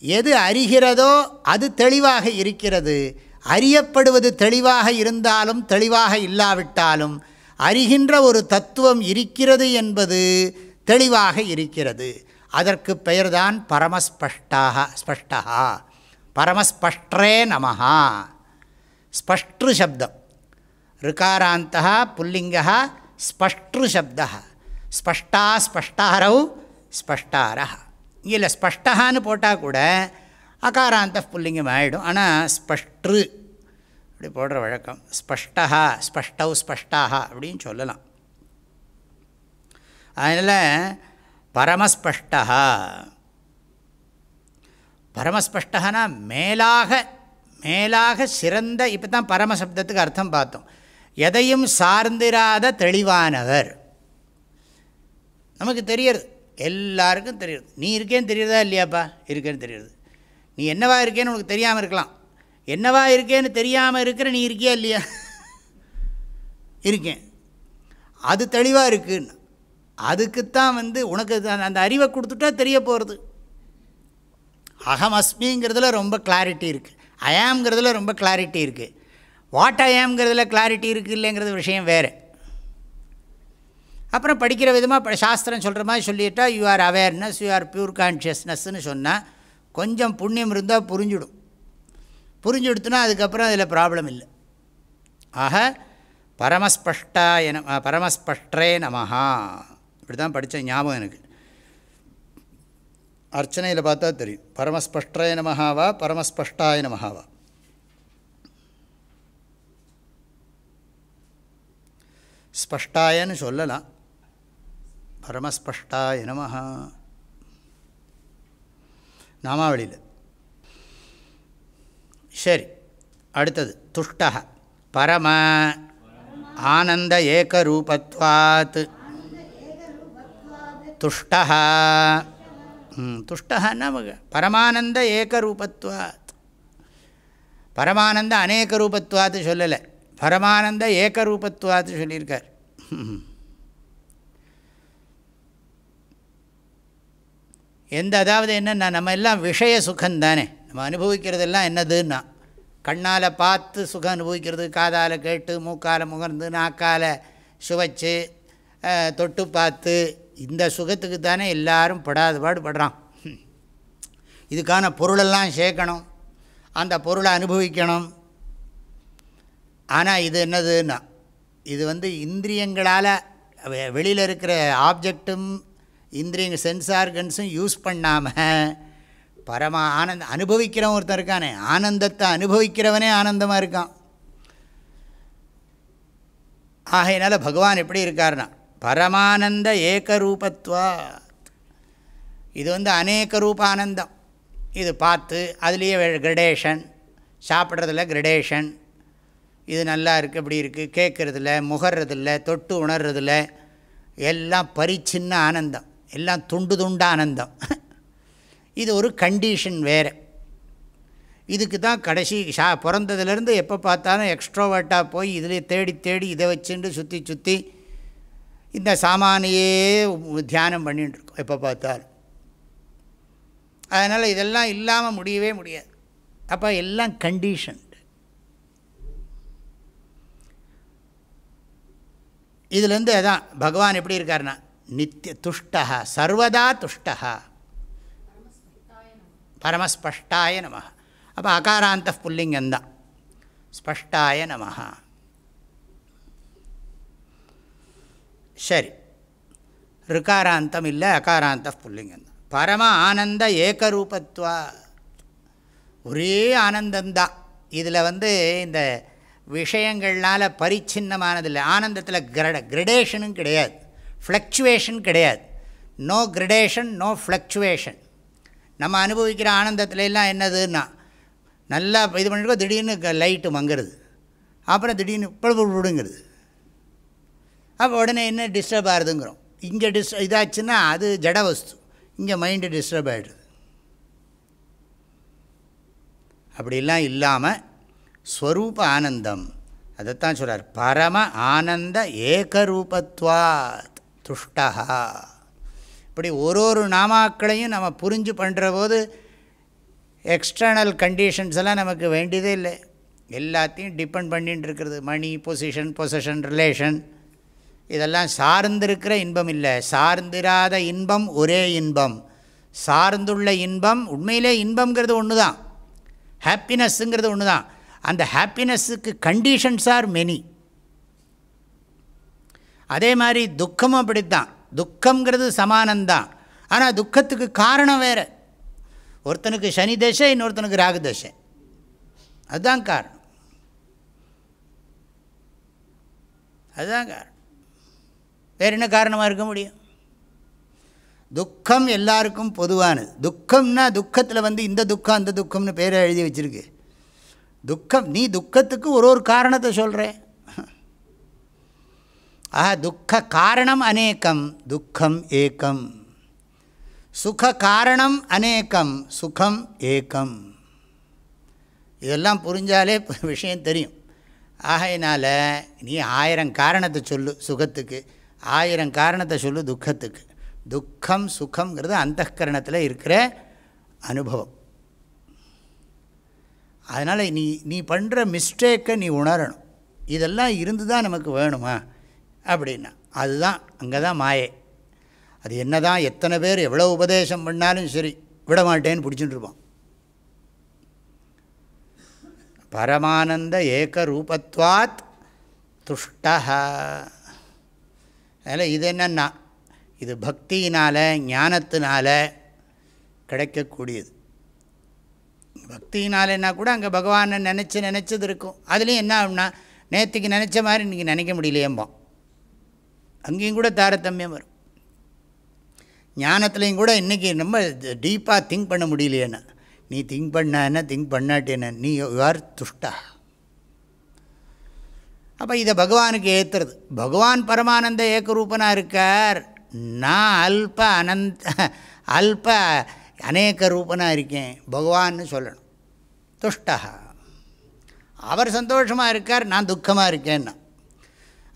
எது அறிகிறதோ அது தெளிவாக இருக்கிறது. அறியப்படுவது தெளிவாக இருந்தாலும் தெளிவாக இல்லாவிட்டாலும் அறிகின்ற ஒரு தத்துவம் இருக்கிறது என்பது தெளிவாக இருக்கிறது. அதற்கு பெயர்தான் பரமஸ்பஷ்டாக ஸ்பஷ்டா பரமஸ்பஷ்டரே நமஹா. ஸ்பஷ்டு சப்தம். ருக்காராந்தா புல்லிங்கா ஸ்பஷ்டு சப்தா ஸ்பஷ்டா ஸ்பஷ்டாரவு ஸ்பஷ்டாரா இல்லை ஸ்பஷ்டான்னு போட்டால் கூட அகாராந்த புல்லிங்கம் ஆகிடும் ஆனால் ஸ்பஷ்டு அப்படி போடுற வழக்கம். ஸ்பஷ்டா ஸ்பஷ்டவ் ஸ்பஷ்டாக அப்படின்னு சொல்லலாம். அதனால் பரமஸ்பஷ்டா பரமஸ்பஷ்டனா மேலாக மேலாக சிறந்த இப்போ தான் பரமசப்தத்துக்கு அர்த்தம் பார்த்தோம். எதையும் சார்ந்திராத தெளிவானவர். நமக்கு தெரியறது எல்லாருக்கும் தெரியுது நீ இருக்கேன்னு தெரியுறதா இல்லையாப்பா? இருக்கேன்னு தெரியுது நீ என்னவா இருக்கேன்னு உனக்கு தெரியாமல் இருக்கலாம். என்னவா இருக்கேன்னு தெரியாமல் இருக்கிற நீ இருக்கியா இல்லையா? இருக்கேன். அது தெளிவாக இருக்குன்னு. அதுக்குத்தான் வந்து உனக்கு அந்த அறிவை கொடுத்துட்டா தெரிய போகிறது அகம் அஸ்மிங்கிறதுல ரொம்ப கிளாரிட்டி இருக்குது அயாம்ங்கிறதுல ரொம்ப கிளாரிட்டி இருக்குது வாட் அயாம்ங்கிறதுல கிளாரிட்டி இருக்குது இல்லைங்கிறது விஷயம் வேறு. அப்புறம் படிக்கிற விதமாக சாஸ்திரம் சொல்கிற மாதிரி சொல்லிட்டா you are awareness you are pure கான்ஷியஸ்னஸ்ன்னு சொன்னால் கொஞ்சம் புண்ணியம் இருந்தால் புரிஞ்சுடும். புரிஞ்சுடுத்துனா அதுக்கப்புறம் அதில் ப்ராப்ளம் இல்லை. ஆக பரமஸ்பஷ்டா என பரமஸ்பஷ்டரே நமஹா. இப்படி தான் படித்த ஞாபகம் எனக்கு. அர்ச்சனையில் பார்த்தா தெரியும். பரமஸ்பஷ்டரே நமஹாவா பரமஸ்பஷ்டாய நமஹாவா. ஸ்பஷ்டாயன்னு சொல்லலாம். பரமஸ்பஷ்டாய நமஹா. நாமாவளியில். சரி அடுத்தது துஷ்ட பரம. ஆனந்த ஏகரூபத்வாத். துஷ்ட துஷ்டன்னா பரமானந்த ஏகரூபத்வாத். பரமானந்த அநேக ரூபத்வாத்து சொல்லலை. பரமானந்த ஏகரூபத்வாத்து சொல்லியிருக்கார். எந்த அதாவது என்னென்னா நம்ம எல்லாம் விஷய சுகந்தானே நம்ம அனுபவிக்கிறதெல்லாம் என்னதுன்னா கண்ணால் பார்த்து சுகம் அனுபவிக்கிறது காதால் கேட்டு மூக்கால் முகர்ந்து நாக்கால் சுவைச்சு தொட்டு பார்த்து இந்த சுகத்துக்கு தானே எல்லாரும் படாத பாடுபடுறான் இதுக்கான பொருளெல்லாம் சேர்க்கணும். அந்த பொருளை அனுபவிக்கணும். ஆனால் இது என்னதுன்னா இது வந்து இந்திரியங்களால் வெளியில் இருக்கிற ஆப்ஜெக்டும் இந்திரியங்க சென்ஸ் ஆர்கன்ஸும் யூஸ் பண்ணாமல் பரம ஆனந்த அனுபவிக்கிறவன் ஒருத்தன் இருக்கானே ஆனந்தத்தை அனுபவிக்கிறவனே ஆனந்தமாக இருக்கான். ஆகையினால் பகவான் எப்படி இருக்கார்னா பரமானந்த ஏகரூபத்வா இது வந்து அநேக ரூப ஆனந்தம் இது பார்த்து அதுலேயே கிரடேஷன் சாப்பிட்றதுல கிரடேஷன் இது நல்லா இருக்குது அப்படி இருக்குது கேட்குறதில்ல முகர்றதில்ல தொட்டு உணர்றதில்ல எல்லாம் பரிச்சின்ன ஆனந்தம். எல்லாம் துண்டு துண்டாக ஆனந்தம். இது ஒரு கண்டிஷன் வேறு. இதுக்கு தான் கடைசி ஷா பிறந்ததுலேருந்து எப்போ பார்த்தாலும் எக்ஸ்ட்ரோவர்ட்டாக போய் இதில் தேடி தேடி இதை வச்சுட்டு சுற்றி சுற்றி இந்த சாமானியே தியானம் பண்ணிட்டுருக்கோம் எப்போ பார்த்தாலும். அதனால் இதெல்லாம் இல்லாமல் முடியவே முடியாது. அப்போ எல்லாம் கண்டிஷன் இதுலேருந்து அதான் பகவான் எப்படி இருக்காருன்னா நித்திய துஷ்டா சர்வதா துஷ்டா பரமஸ்பஷ்டாய நம அப்போ அகாராந்த புல்லிங்கந்தான் ஸ்பஷ்டாய நம சரி. ருக்காராந்தம் இல்லை அகாராந்த புல்லிங்கம் தான் பரம ஆனந்த ஏகரூபத்வா. ஒரே ஆனந்தந்தான் இதில் வந்து இந்த விஷயங்கள்னால் பரிச்சின்னமானதில்லை. ஆனந்தத்தில் கிரட கிரடேஷனும் கிடையாது. ஃப்ளக்சுவேஷன் கிடையாது. நோ கிரடேஷன் நோ ஃப்ளக்சுவேஷன் நம்ம அனுபவிக்கிற ஆனந்தத்துல எல்லாம் என்னதுன்னா நல்லா இது பண்ணிருக்கோம் திடீர்னு லைட்டு மங்குறது. அப்புறம் திடீர்னு பிடுங்கிறது அப்போ உடனே என்ன டிஸ்டர்ப் ஆகுதுங்கிறோம் இங்கே டிஸ் இதாச்சுன்னா அது ஜட வஸ்து. இங்கே மைண்டு டிஸ்டர்ப் ஆகிடுது அப்படிலாம் இல்லாமல் ஸ்வரூப ஆனந்தம் அதைத்தான் சொல்கிறார் பரம ஆனந்த ஏகரூபத்வாத் துஷ்டா. இப்படி ஒரு ஒரு நாமாக்களையும் நம்ம புரிஞ்சு பண்ணுற போது எக்ஸ்டர்னல் கண்டிஷன்ஸ் எல்லாம் நமக்கு வேண்டியதே இல்லை. எல்லாத்தையும் டிபெண்ட் பண்ணிகிட்டு இருக்கிறது. மணி பொசிஷன் பொசஷன் ரிலேஷன் இதெல்லாம் சார்ந்திருக்கிற இன்பம் இல்லை. சார்ந்திராத இன்பம் ஒரே இன்பம். சார்ந்துள்ள இன்பம் உண்மையிலே இன்பங்கிறது ஒன்று தான் ஹாப்பினஸ்ஸுங்கிறது ஒன்று தான் அந்த ஹாப்பினஸ்ஸுக்கு கண்டிஷன்ஸ் ஆர் மெனி அதே மாதிரி துக்கமும் அப்படித்தான். துக்கங்கிறது சமானந்தான் ஆனால் துக்கத்துக்கு காரணம் வேறு. ஒருத்தனுக்கு சனி தசை இன்னொருத்தனுக்கு ராகு தசை. அதுதான் காரணம். அதுதான் காரணம். வேறு என்ன காரணமாக இருக்க முடியும்? துக்கம் எல்லாருக்கும் பொதுவானது. துக்கம்னா துக்கத்தில் வந்து இந்த துக்கம் அந்த துக்கம்னு பேரை எழுதி வச்சுருக்கு. துக்கம் நீ துக்கத்துக்கு ஒரு ஒரு காரணத்தை சொல்கிறேன் ஆஹா துக்க காரணம் அநேக்கம் துக்கம் ஏக்கம். சுக காரணம் அநேக்கம் சுகம் ஏக்கம். இதெல்லாம் புரிஞ்சாலே விஷயம் தெரியும். ஆகையினால் நீ ஆயிரம் காரணத்தை சொல்லு சுகத்துக்கு ஆயிரம் காரணத்தை சொல்லு துக்கத்துக்கு. துக்கம் சுகங்கிறது அந்த கரணத்தில் இருக்கிற அனுபவம். அதனால் நீ நீ பண்ணுற மிஸ்டேக்கை நீ உணரணும். இதெல்லாம் இருந்து தான் நமக்கு வேணுமா? அப்படின்னா அதுதான் அங்கே தான் மாயே. அது என்ன தான் எத்தனை பேர் எவ்வளோ உபதேசம் பண்ணாலும் சரி விட மாட்டேன்னு பிடிச்சிட்டு பரமானந்த ஏக ரூபத்வாத் துஷ்டா. அதில் இது என்னென்னா இது பக்தியினால் ஞானத்தினால் கிடைக்கக்கூடியது. பக்தியினாலன்னா கூட அங்கே பகவானை நினச்சி நினச்சது இருக்கும். அதுலேயும் என்ன ஆகும்னா நேற்றுக்கு நினச்ச மாதிரி இன்றைக்கி நினைக்க முடியலையேம்போம் அங்கேயும் கூட தாரதமியம் வரும். ஞானத்துலேயும் கூட இன்றைக்கி ரொம்ப டீப்பாக திங்க் பண்ண முடியலையேன்னு. நீ திங்க் பண்ண என்ன திங்க் பண்ணாட்டேன்னு நீ யார் துஷ்டா. அப்போ இதை பகவானுக்கு ஏற்றுறது பகவான் பரமானந்த ஏக்கரூபனாக இருக்கார். நான் அல்ப அனந்த அல்ப அநேக ரூபனாக இருக்கேன் பகவான்னு சொல்லணும். துஷ்டா. அவர் சந்தோஷமாக இருக்கார் நான் துக்கமாக இருக்கேன்னா.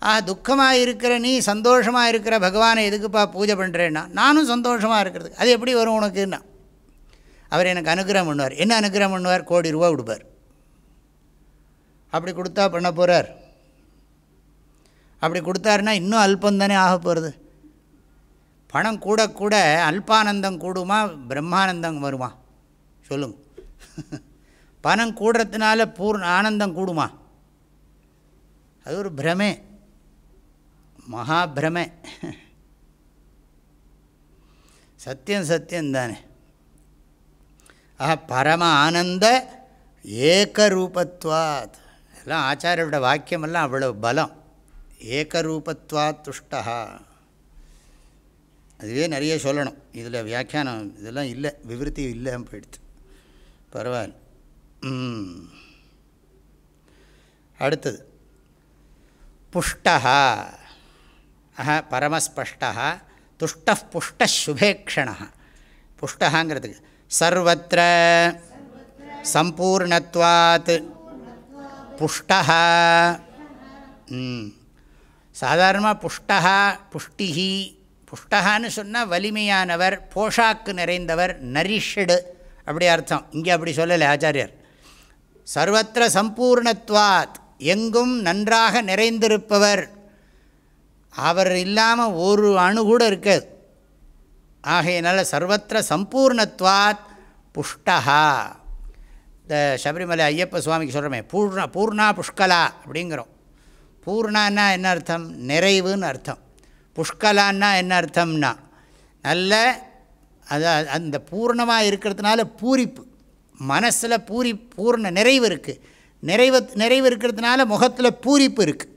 ஆ துக்கமாக இருக்கிற நீ சந்தோஷமாக இருக்கிற பகவானை எதுக்குப்பா பூஜை பண்ணுறேன்னா நானும் சந்தோஷமாக இருக்கிறது அது எப்படி வரும் உனக்குன்னா? அவர் எனக்கு அனுகிரகம் பண்ணுவார். என்ன அனுகிரகம் பண்ணுவார்? கோடி ரூபா கொடுப்பார். அப்படி கொடுத்தா பண்ண போகிறார் அப்படி கொடுத்தாருன்னா இன்னும் அல்பம் தானே ஆக போகிறது பணம் கூட கூட அல்பானந்தம் கூடுமா பிரம்மானந்தம் வருமா? சொல்லுங்க. பணம் கூடுறதுனால பூர்ண ஆனந்தம் கூடுமா? அது ஒரு பிரமே. மகா பிரமே. சத்தியம் சத்தியம் தானே. ஆஹா பரம ஆனந்த ஏகரூபத்வாத். எல்லாம் ஆச்சாரியோட வாக்கியமெல்லாம் அவ்வளோ பலம். ஏகரூபத்வாத் துஷ்டா அதுவே நிறைய சொல்லணும். இதில் வியாக்கியானம் இதெல்லாம் இல்லை. விவருத்தி இல்லாமல் போயிடுது பரவாயில்ல. அடுத்தது. புஷ்டா அஹ பரமஸ்பஷ்டா துஷ்ட புஷ்ட சுபேக்ஷண புஷ்டங்கிறதுக்கு சர்வத்திர சம்பூர்ணத்வாத் புஷ்டா சாதாரணமாக புஷ்டா புஷ்டிஹி புஷ்டகான்னு சொன்னால் வலிமையானவர் போஷாக்கு நிறைந்தவர் நரிஷடு அப்படி அர்த்தம். இங்கே அப்படி சொல்லலை ஆச்சாரியர். சர்வத்திர சம்பூர்ணத்வாத் எங்கும் நன்றாக நிறைந்திருப்பவர். அவர் இல்லாமல் ஒரு அணு கூட இருக்காது. ஆகையினால சர்வத்திர சம்பூர்ணத்வாத் புஷ்டகா இந்த சபரிமலை ஐயப்ப சுவாமிக்கு சொல்கிறோமே பூர்ணா பூர்ணா புஷ்கலா அப்படிங்கிறோம். பூர்ணான்னா என்ன அர்த்தம்? நிறைவுன்னு அர்த்தம். புஷ்கலான்னா என்ன அர்த்தம்னா நல்ல அது அந்த பூர்ணமாக இருக்கிறதுனால பூரிப்பு. மனசில் பூரி பூர்ண நிறைவு இருக்குது நிறைவு நிறைவு இருக்கிறதுனால முகத்தில் பூரிப்பு இருக்குது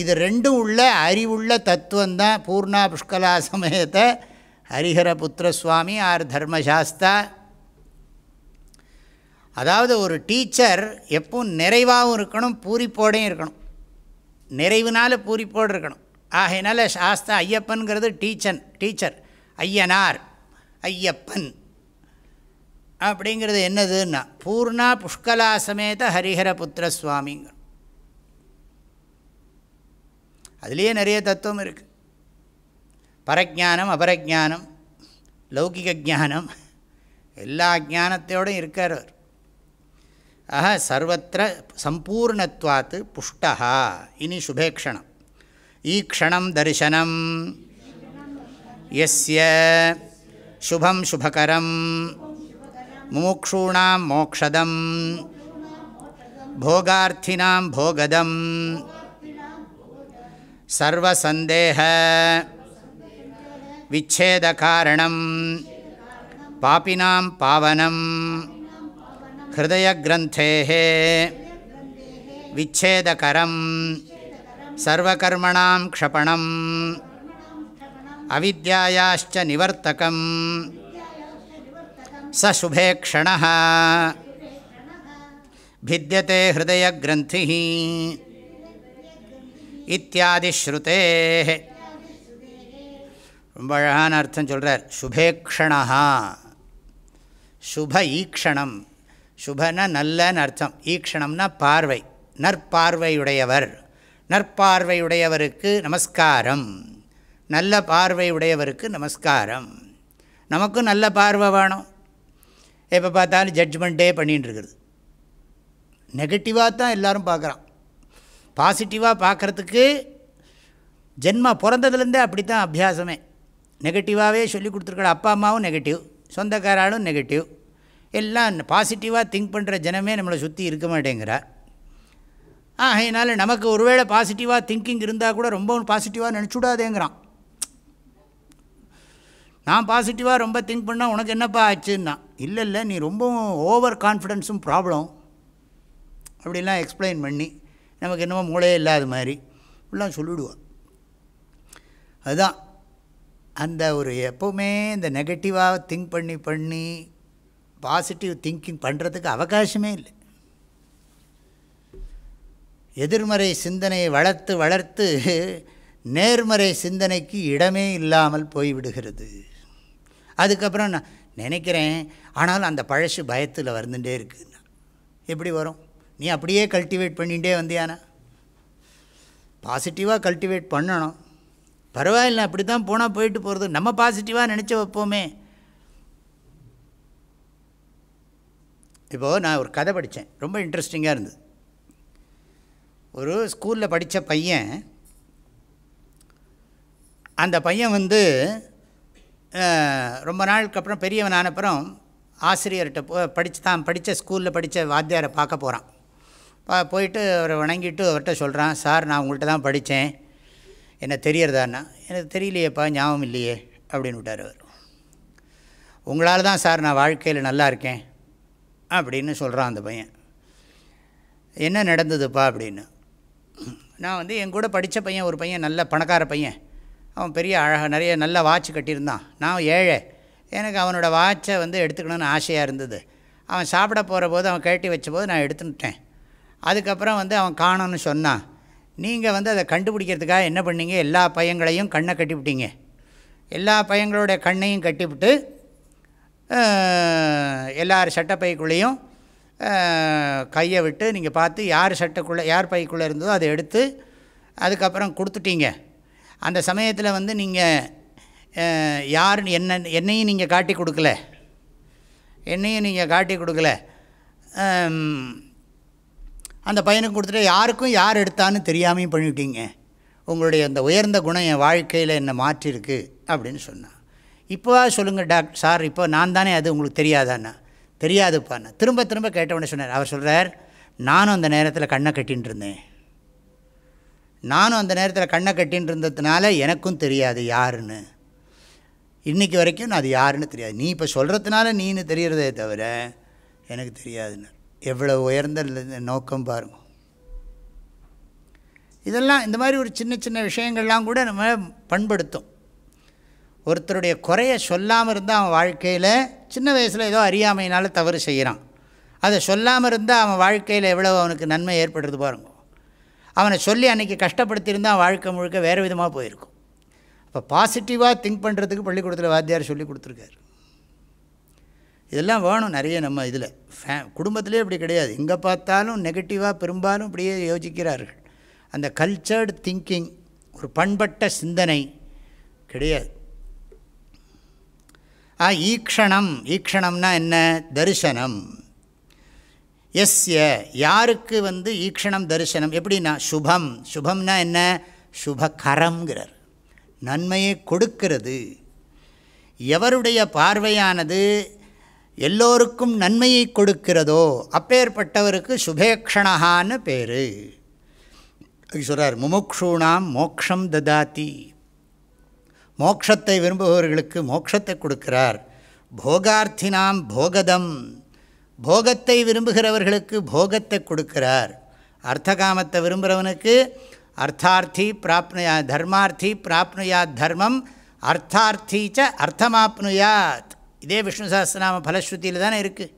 இது ரெண்டும் உள்ள அறிவுள்ள தத்துவந்தான் பூர்ணா புஷ்கலா சமயத்தை ஹரிஹர புத்திரசுவாமி ஆர் தர்மசாஸ்தா. அதாவது ஒரு டீச்சர் எப்பவும் நிறைவாகவும் இருக்கணும் பூரிப்போடையும் இருக்கணும். நிறைவுனால பூரிப்போடு இருக்கணும். ஆகையினால சாஸ்தா ஐயப்பன்கிறது டீச்சன் டீச்சர். ஐயனார் ஐயப்பன். அப்படிங்கிறது என்னதுன்னா பூர்ணா புஷ்கலா சமேத ஹரிஹர புத்திர சுவாமிங்க அதுலேயே நிறைய தத்துவம் இருக்குது பரஜானம் அபரஜானம் லௌகிக ஜானம் எல்லா ஜானத்தோடும் இருக்கார் அவர். ஆஹா சர்வத்திர சம்பூர்ணத்வாத்து புஷ்டா இனி சுபேக்ஷணம். ஈக்ஷணம் தரிசனம் எஸ்ய சுபம் சுபகரம் முமுக்ஷூணாம் மோக்ஷதம் போகார்த்தினாம் போகதம் சர்வசந்தேக விச்சேதகாரணம் பாபினாம் பாவனம் ஹிருதயகிரந்தே விச்சேதகரம் சர்வகர்மணாம் க்ஷபணம். அவித்யாயாச்ச நிவர்த்தகம். ச சுபேக்ஷண भिद्यते हृदयग्रन्थिः। இத்தியாதிஸ்ருதேः ரொம்ப அழகான அர்த்தம் சொல்கிறார் சுபேக்ஷணா சுப ஈக்ஷணம். சுபன நல்லன்னு அர்த்தம். ஈக்ஷணம்னா பார்வை. நற்பார்வையுடையவர். நற்பார்வையுடையவருக்கு நமஸ்காரம். நல்ல பார்வையுடையவருக்கு நமஸ்காரம். நமக்கும் நல்ல பார்வை வேணும். எப்போ பார்த்தாலும் ஜட்ஜ்மெண்ட்டே பண்ணிட்டுருக்குது நெகட்டிவாக தான் எல்லோரும் பார்க்குறான். பாசிட்டிவாக பார்க்குறதுக்கு ஜென்மா பிறந்ததுலேருந்தே அப்படி தான் அபியாசமே. நெகட்டிவாகவே சொல்லி கொடுத்துருக்கா அப்பா அம்மாவும் நெகட்டிவ் சொந்தக்காராலும் நெகட்டிவ் எல்லாம் பாசிட்டிவாக திங்க் பண்ணுற ஜனமே நம்மளை சுற்றி இருக்க மாட்டேங்கிறா ஆகையினால நமக்கு ஒருவேளை பாசிட்டிவாக திங்கிங் இருந்தால் கூட ரொம்ப பாசிட்டிவாக நினச்சுடாதேங்கிறான். நான் பாசிட்டிவாக ரொம்ப திங்க் பண்ணால் உனக்கு என்னப்பா ஆச்சுன்னா இல்லை இல்லை நீ ரொம்பவும் ஓவர் கான்ஃபிடென்ஸும் ப்ராப்ளம் அப்படிலாம் எக்ஸ்பிளைன் பண்ணி நமக்கு என்னமோ மூளையே இல்லாத மாதிரி இப்படிலாம் சொல்லிவிடுவான் அதுதான் அந்த ஒரு எப்போவுமே இந்த நெகட்டிவாக திங்க் பண்ணி பண்ணி பாசிட்டிவ் திங்கிங் பண்ணுறதுக்கு அவகாசமே இல்லை. எதிர்மறை சிந்தனையை வளர்த்து வளர்த்து நேர்மறை சிந்தனைக்கு இடமே இல்லாமல் போய்விடுகிறது. அதுக்கப்புறம் நான் நினைக்கிறேன் ஆனாலும் அந்த பழசு பயத்தில் வந்துட்டே இருக்குன்னா எப்படி வரும்? நீ அப்படியே கல்டிவேட் பண்ணிகிட்டே வந்தியானா? பாசிட்டிவாக கல்டிவேட் பண்ணணும். பரவாயில்ல அப்படி தான் போனால் போயிட்டு போகிறது நம்ம பாசிட்டிவாக நினச்சி வைப்போமே. இப்போது நான் ஒரு கதை படித்தேன் ரொம்ப இன்ட்ரெஸ்டிங்காக இருந்தது. ஒரு ஸ்கூலில் படித்த பையன் அந்த பையன் வந்து ரொம்ப நாளுக்கு அப்புறம் பெரியவன் ஆனப்புறம் ஆசிரியர்கிட்ட போ படித்து தான் படித்த ஸ்கூலில் படித்த வாத்தியாரை பார்க்க போகிறான் பா போயிட்டு அவரை வணங்கிட்டு அவர்கிட்ட சொல்கிறான் சார் நான் உங்கள்கிட்ட தான் படித்தேன் என்ன தெரியறதான்னா எனக்கு தெரியலையேப்பா ஞாபகம் இல்லையே அப்படின்னு விட்டார் அவர். உங்களால் தான் சார் நான் வாழ்க்கையில் நல்லா இருக்கேன் அப்படின்னு சொல்கிறான் அந்த பையன். என்ன நடந்ததுப்பா? அப்படின்னு. நான் வந்து என் கூட படித்த பையன் ஒரு பையன் நல்ல பணக்கார பையன். அவன் பெரிய அழகாக நிறைய நல்ல வாட்ச் கட்டியிருந்தான். நான் ஏழை. எனக்கு அவனோட வாட்சை வந்து எடுத்துக்கணும்னு ஆசையாக இருந்தது. அவன் சாப்பிட போகிற போது அவன் கேட்டி வச்ச போது நான் எடுத்துட்டேன். அதுக்கப்புறம் வந்து அவன் காணோன்னு சொன்னான். நீங்கள் வந்து அதை கண்டுபிடிக்கிறதுக்காக என்ன பண்ணீங்க? எல்லா பையங்களையும் கண்ணை கட்டிவிட்டீங்க எல்லா பையங்களோட கண்ணையும் கட்டிவிட்டு எல்லார் சட்டப்பைக்குள்ளேயும் கையை விட்டு நீங்கள் பார்த்து யார் சட்டைக்குள்ளே யார் பைக்குள்ளே இருந்ததோ அதை எடுத்து அதுக்கப்புறம் கொடுத்துட்டீங்க. அந்த சமயத்தில் வந்து நீங்கள் யார் என்ன என்னையும் நீங்கள் காட்டி கொடுக்கல. என்னையும் நீங்கள் காட்டி கொடுக்கல. அந்த பையனுக்கு கொடுத்துட்டு யாருக்கும் யார் எடுத்தான்னு தெரியாமையும் பண்ணிவிட்டீங்க உங்களுடைய அந்த உயர்ந்த குணம் என் வாழ்க்கையில் என்னை மாற்றிருக்கு அப்படின்னு சொன்னான். இப்போவா சொல்லுங்கள் டாக்டர் சார் இப்போ நான் தானே அது உங்களுக்கு தெரியாதாண்ணா தெரியாதுப்பான்னு திரும்ப திரும்ப கேட்டவொடனே சொன்னார். அவர் சொல்கிறார் நானும் அந்த நேரத்தில் கண்ணை கட்டின்னு இருந்தேன். நானும் அந்த நேரத்தில் கண்ணை கட்டின்னு இருந்ததுனால எனக்கும் தெரியாது யாருன்னு. இன்றைக்கி வரைக்கும் நான் அது யாருன்னு தெரியாது. நீ இப்போ சொல்கிறதுனால நீன்னு தெரிகிறதே தவிர எனக்கு தெரியாதுன்னு எவ்வளோ உயர்ந்த நோக்கம் பாருங்க. இதெல்லாம் இந்த மாதிரி ஒரு சின்ன சின்ன விஷயங்கள்லாம் கூட நம்ம பண்படுத்தும். ஒருத்தருடைய குறைய சொல்லாமல் இருந்தால் அவன் வாழ்க்கையில் சின்ன வயசில் ஏதோ அறியாமையினால் தவறு செய்கிறான் அதை சொல்லாமல் இருந்தால் அவன் வாழ்க்கையில் எவ்வளோ அவனுக்கு நன்மை ஏற்படுறது பாருங்க. அவனை சொல்லி அன்றைக்கி கஷ்டப்படுத்தியிருந்தால் வாழ்க்கை முழுக்க வேறு விதமாக போயிருக்கும். அப்போ பாசிட்டிவாக திங்க் பண்ணுறதுக்கு பள்ளிக்கூடத்தில் வாத்தியார் சொல்லி கொடுத்துருக்காரு. இதெல்லாம் வேணும் நிறைய நம்ம இதில். ஃபே குடும்பத்திலே இப்படி கிடையாது. எங்கே பார்த்தாலும் நெகட்டிவாக பெரும்பாலும் இப்படியே யோசிக்கிறார்கள். அந்த கல்ச்சர்டு திங்கிங் ஒரு பண்பட்ட சிந்தனை கிடையாது. ஈக்ஷணம். ஈக்ஷணம்னா என்ன? தரிசனம். எஸ்ய யாருக்கு வந்து ஈக்ஷணம் தரிசனம்? எப்படின்னா சுபம். சுபம்னா என்ன? சுபகரம்ங்கிறார். நன்மையை கொடுக்கிறது. எவருடைய பார்வையானது எல்லோருக்கும் நன்மையை கொடுக்கிறதோ அப்பேற்பட்டவருக்கு சுபேக்ஷணகான்னு பேர். சொல்கிறார் முமுக்ஷூணாம் மோக்ஷம் ததாத்தி மோக்ஷத்தை விரும்புபவர்களுக்கு மோக்ஷத்தை கொடுக்கிறார். போகார்த்தினாம் போகதம். போகத்தை விரும்புகிறவர்களுக்கு போகத்தை கொடுக்கிறார். அர்த்தகாமத்தை விரும்புகிறவனுக்கு அர்த்தார்த்தி பிராப்னுயா தர்மார்த்தி பிராப்னுயாத் தர்மம் அர்த்தார்த்தி ச அர்த்தமாப்னுயாத். இதே விஷ்ணு சாஸ்திரநாம ஃபலஸ்ருதியில் தானே இருக்குது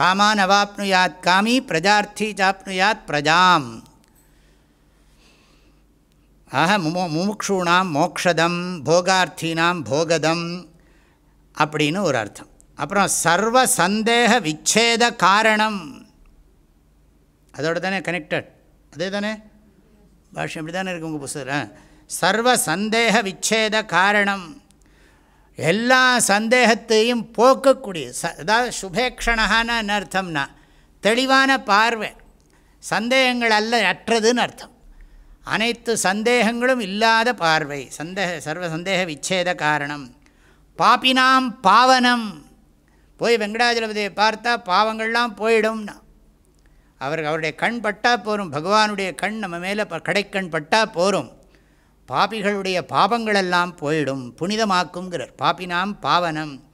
காமான் அவாப்னுயாத் காமி பிரஜார்த்தி சாப்னுயாத் பிரஜாம். ஆக முமோ முமுக்ஷூணாம் மோக்ஷதம் போகார்த்தினாம் போகதம் அப்படின்னு ஒரு அர்த்தம். அப்புறம் சர்வ சந்தேக விச்சேத காரணம். அதோட தானே கனெக்டட் அதே தானே பாஷ்யம் இப்படி தானே இருக்கு உங்கள் புஸ்தகம் சர்வ சந்தேக விச்சேத காரணம். எல்லா சந்தேகத்தையும் போக்கக்கூடிய ச அதாவது சுபேக்ஷணகான அர்த்தம்னா தெளிவான பார்வை. சந்தேகங்கள் அல்ல அற்றதுன்னு அர்த்தம். அனைத்து சந்தேகங்களும் இல்லாத பார்வை சந்தேக சர்வ சந்தேக விச்சேத காரணம். பாப்பினாம் பாவனம். போய் வெங்கடாஜலபதியை பார்த்தா பாவங்கள்லாம் போயிடும்னா. அவர் அவருடைய கண் பட்டால் போகும் பகவானுடைய கண் நம்ம மேலே ப கடைக்கண் பட்டால் போகும் பாபிகளுடைய பாபங்களெல்லாம் போயிடும் புனிதமாக்குங்கிறார். பாப்பினாம் பாவனம்.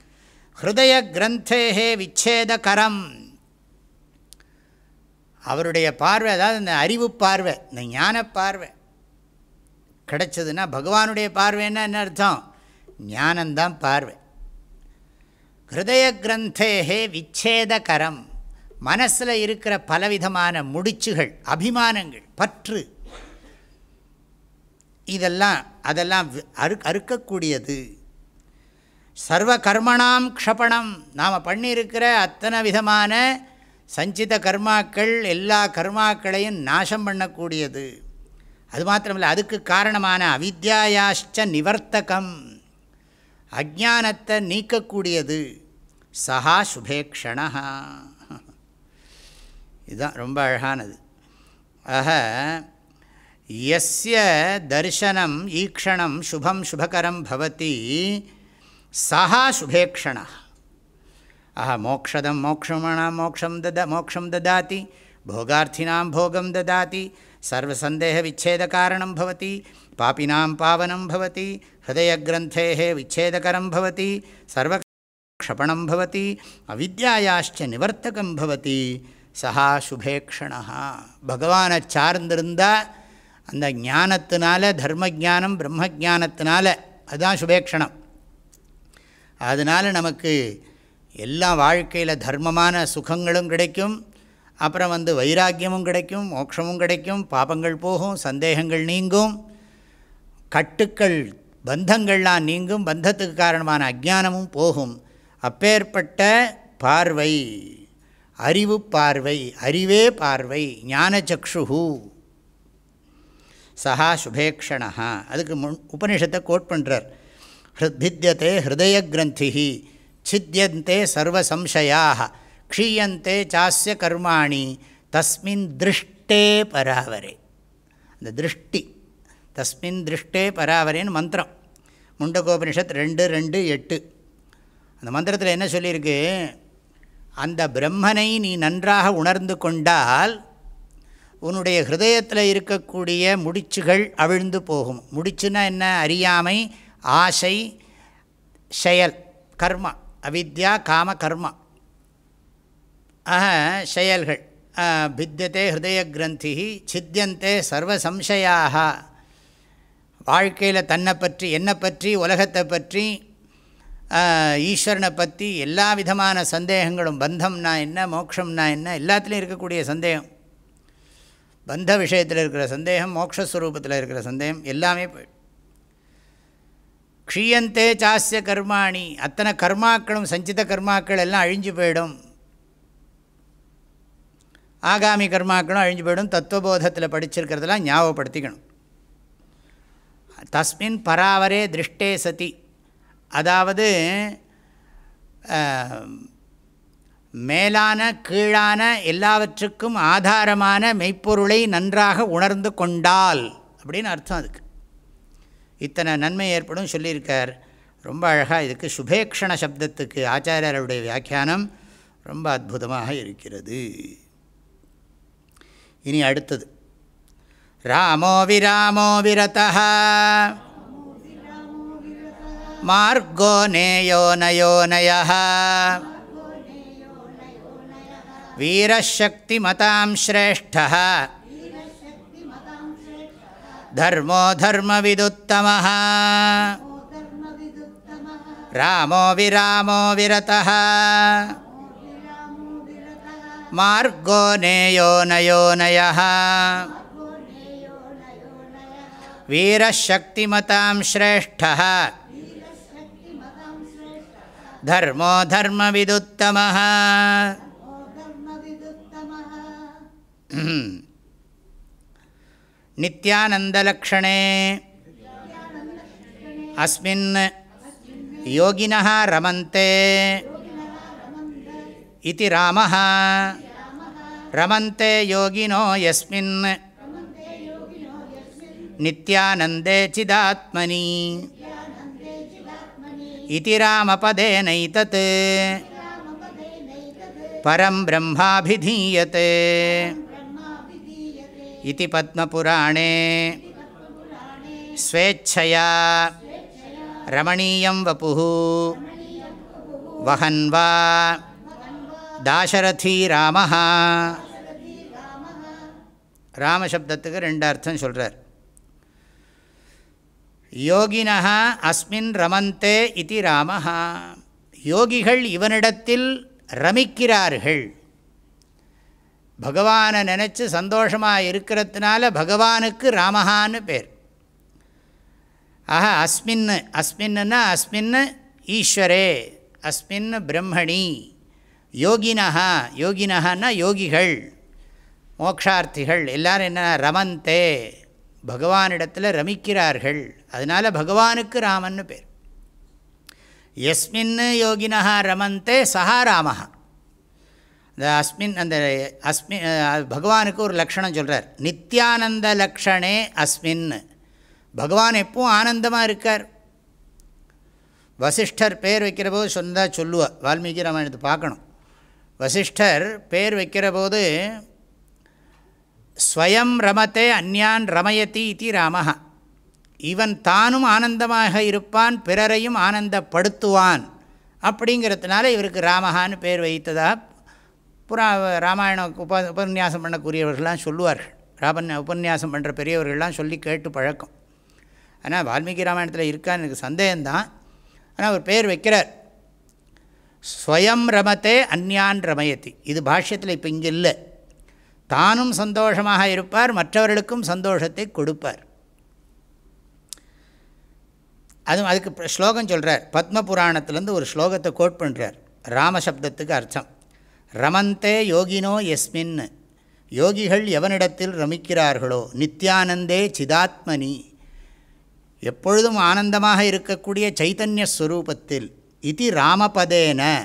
ஹிருதய கிரந்தேகே விச்சேதகரம். அவருடைய பார்வை அதாவது இந்த அறிவு பார்வை இந்த ஞான பார்வை கிடைச்சதுன்னா பகவானுடைய பார்வைன்னா என்ன அர்த்தம்? ஞானந்தான் பார்வை. ஹிருதய கிரந்தேகே விச்சேதகரம். மனசில் இருக்கிற பலவிதமான முடிச்சுகள் அபிமானங்கள் பற்று. இதெல்லாம் அதெல்லாம் அறு அறுக்கக்கூடியது. சர்வ கர்மணாம் க்ஷபணம். நாம் பண்ணியிருக்கிற அத்தனை விதமான சஞ்சித கர்மாக்கள் எல்லா கர்மாக்களையும் நாசம் பண்ணக்கூடியது. அது மாத்திரமில்லை அதுக்கு காரணமான அவித்யாயாஷ்ட நிவர்த்தகம். அஜானத்தை நீக்கக்கூடியது. சஹா சுபேக்ஷணா. இதுதான் ரொம்ப அழகானது. ஆக எஸ்ய தர்சனம் ஈக்ஷணம் சுபம் சுபகரம் பவதி சஹா சுபேக்ஷணா. ஆஹா மோக்ஷதம் மோக்ஷமணாம் மோக்ஷம் தத மோக்ஷம் ததாதி போகார்த்தினாம் போகம் ததாதி சர்வசந்தேக விச்சேதகாரணம் பவதி பாப்பினாம் பாவனம் பவதி ஹிருதயகிரந்தே விச்சேதகரம் பவதி சர்வ க்ஷபணம் பவதி அவித்யாயாச்ச நிவர்த்தகம் பவதி சஹா சுபேக்ஷணா பகவானை சார்ந்திருந்தால் அந்த ஞானத்தினால தர்ம ஜானம் பிரம்ம ஜானத்தினால அதுதான் சுபேக்ஷணம் அதனால் நமக்கு எல்லா வாழ்க்கையில் தர்மமான சுகங்களும் கிடைக்கும். அப்புறம் வந்து வைராக்கியமும் கிடைக்கும் மோட்சமும் கிடைக்கும் பாபங்கள் போகும் சந்தேகங்கள் நீங்கும். கட்டுக்கள் பந்தங்கள்லாம் நீங்கும் பந்தத்துக்கு காரணமான அஜானமும் போகும். அப்பேற்பட்ட பார்வை அறிவு பார்வை அறிவே பார்வை ஞானச்சக்ஷு சஹா சுபேக்ஷணா அதுக்கு முன் உபனிஷத்தை கோட் பண்ணுறார் ஹிருத்பித்தியதே ஹிருதய கிரந்தி சித்தியந்தே சர்வசம்சயாக க்ஷீயந்தே சாஸ்ய கர்மாணி தஸ்மின் திருஷ்டே பராவரே. அந்த திருஷ்டி தஸ்மின் திருஷ்டே பராவரேன்னு மந்திரம். முண்டகோபனிஷத் ரெண்டு ரெண்டு எட்டு. அந்த மந்திரத்தில் என்ன சொல்லியிருக்கு? அந்த பிரம்மனை நீ நன்றாக உணர்ந்து கொண்டால் உன்னுடைய ஹிருதயத்தில் இருக்கக்கூடிய முடிச்சுகள் அவிழ்ந்து போகும். முடிச்சுன்னா என்ன? அறியாமை ஆசை செயல் கர்மா. அவித்யா காம கர்மா ஆக செயல்கள் பித்தியதே ஹிருதய கிரந்தி சித்தியந்தே சர்வ சம்சயாக வாழ்க்கையில் தன்னை பற்றி என்னை பற்றி உலகத்தை பற்றி ஈஸ்வரனை பற்றி எல்லா விதமான சந்தேகங்களும் பந்தம்னா என்ன மோக்ஷம்னா என்ன எல்லாத்துலேயும் இருக்கக்கூடிய சந்தேகம். பந்த விஷயத்தில் இருக்கிற சந்தேகம் மோக்ஷஸ்வரூபத்தில் இருக்கிற சந்தேகம் எல்லாமே போயிடும். க்ஷீயந்தே சாஸ்ய கர்மாணி. அத்தனை கர்மாக்களும் சஞ்சித கர்மாக்கள் எல்லாம் அழிஞ்சு போயிடும். ஆகாமி கர்மாக்களும் அழிஞ்சு போயிடும். தத்துவபோதத்தில் படிச்சிருக்கிறதெல்லாம் ஞாபகப்படுத்திக்கணும். தஸ்மின் பராவரே திருஷ்டே சதி. அதாவது மேலான கீழான எல்லாவற்றுக்கும் ஆதாரமான மெய்ப்பொருளை நன்றாக உணர்ந்து கொண்டால் அப்படின்னு அர்த்தம் அதுக்கு. இத்தனை நன்மை ஏற்படும் சொல்லியிருக்கார். ரொம்ப அழகாக இதுக்கு சுபேக்ஷண சப்தத்துக்கு ஆச்சாரியருடைய வியாக்கியானம் ரொம்ப அற்புதமாக இருக்கிறது. இனி அடுத்தது. ராமோ விராமோ விரத. மார்கோ நேயோ வீரசக்தி மதம் ஸ்ரேஷ்ட தர்மோ தர்மவிதுத்தம ராமோ விராமோ விரத மார்கோ நேயோ நயோ நய வீரசக்திமதாம் ஸ்ரேஷ்ட தர்மோ தர்மவிதுத்தம नित्यानन्दलक्षणे अस्मिन् योगिनः रमन्ते इति रामः रमन्ते योगिनो यस्मिन् नित्यानन्दे चिदात्मनि इति रामपदेनैतत् परं ब्रह्माभिधीयते इति पद्मपुराणे स्वेच्छया रमणीयं वपुः वहन् वा தாசரதி ராமஹா ராமசப்தத்துக்கு ரெண்டு அர்த்தம் சொல்கிறார் யோகினா அஸ்மின் ரமந்தே இது ராமஹா யோகிகள் இவனிடத்தில் ரமிக்கிறார்கள் பகவானை நினச்சி சந்தோஷமாக இருக்கிறதுனால பகவானுக்கு ராமஹான்னு பேர். ஆஹ அஸ்மின்னு அஸ்மின்னுன்னா அஸ்மின்னு ஈஸ்வரே அஸ்மின்னு பிரம்மணி யோகினஹா யோகினஹான்னா யோகிகள் மோக்ஷார்த்திகள் எல்லோரும் என்ன ரமந்தே பகவானிடத்தில் ரமிக்கிறார்கள் அதனால் பகவானுக்கு ராமன்னு பேர். எஸ்மின்னு யோகினா ரமந்தே சஹா ராமஹா. இந்த அஸ்மின் அந்த அஸ்மி பகவானுக்கு ஒரு லக்ஷணம் சொல்கிறார் நித்யானந்த லக்ஷணே அஸ்மின் பகவான் எப்பவும் ஆனந்தமாக இருக்கார். வசிஷ்டர் பேர் வைக்கிற போது சொன்னதாக சொல்லுவா. வால்மீகி ராமாயணத்தை பார்க்கணும். வசிஷ்டர் பேர் வைக்கிற போது ஸ்வயம் ரமத்தே அந்யான் ரமயதி இது ராமஹா. இவன் தானும் ஆனந்தமாக இருப்பான் பிறரையும் ஆனந்தப்படுத்துவான். அப்படிங்கிறதுனால இவருக்கு ராமஹான்னு பேர் வைத்ததா புறா ராமாயணம் உப உபன்யாசம் பண்ணக்கூடியவர்கள்லாம் சொல்லுவார்கள். ராபன் உபன்யாசம் பண்ணுற பெரியவர்கள்லாம் சொல்லி கேட்டு பழக்கம். ஆனால் வால்மீகி ராமாயணத்தில் இருக்கான்னு எனக்கு சந்தேகம்தான். ஆனால் அவர் பேர் வைக்கிறார். ஸ்வயம் ரமத்தே அந்யான் ரமயத்தி இது பாஷ்யத்தில் இப்போ இங்கே இல்லை. தானும் சந்தோஷமாக இருப்பார் மற்றவர்களுக்கும் சந்தோஷத்தை கொடுப்பார். அதுவும் அதுக்கு ஸ்லோகம் சொல்கிறார் பத்ம புராணத்துலேருந்து ஒரு ஸ்லோகத்தை கோட் பண்ணுறார் ராமசப்தத்துக்கு அர்த்தம். ரமந்தே யோகினோ எஸ்மின் யோகிகள் எவனிடத்தில் ரமிக்கிறார்களோ? நித்யானந்தே சிதாத்மனி. எப்பொழுதும் ஆனந்தமாக இருக்கக்கூடிய சைத்தன்ய ஸ்வரூபத்தில் இது ராமபதேன.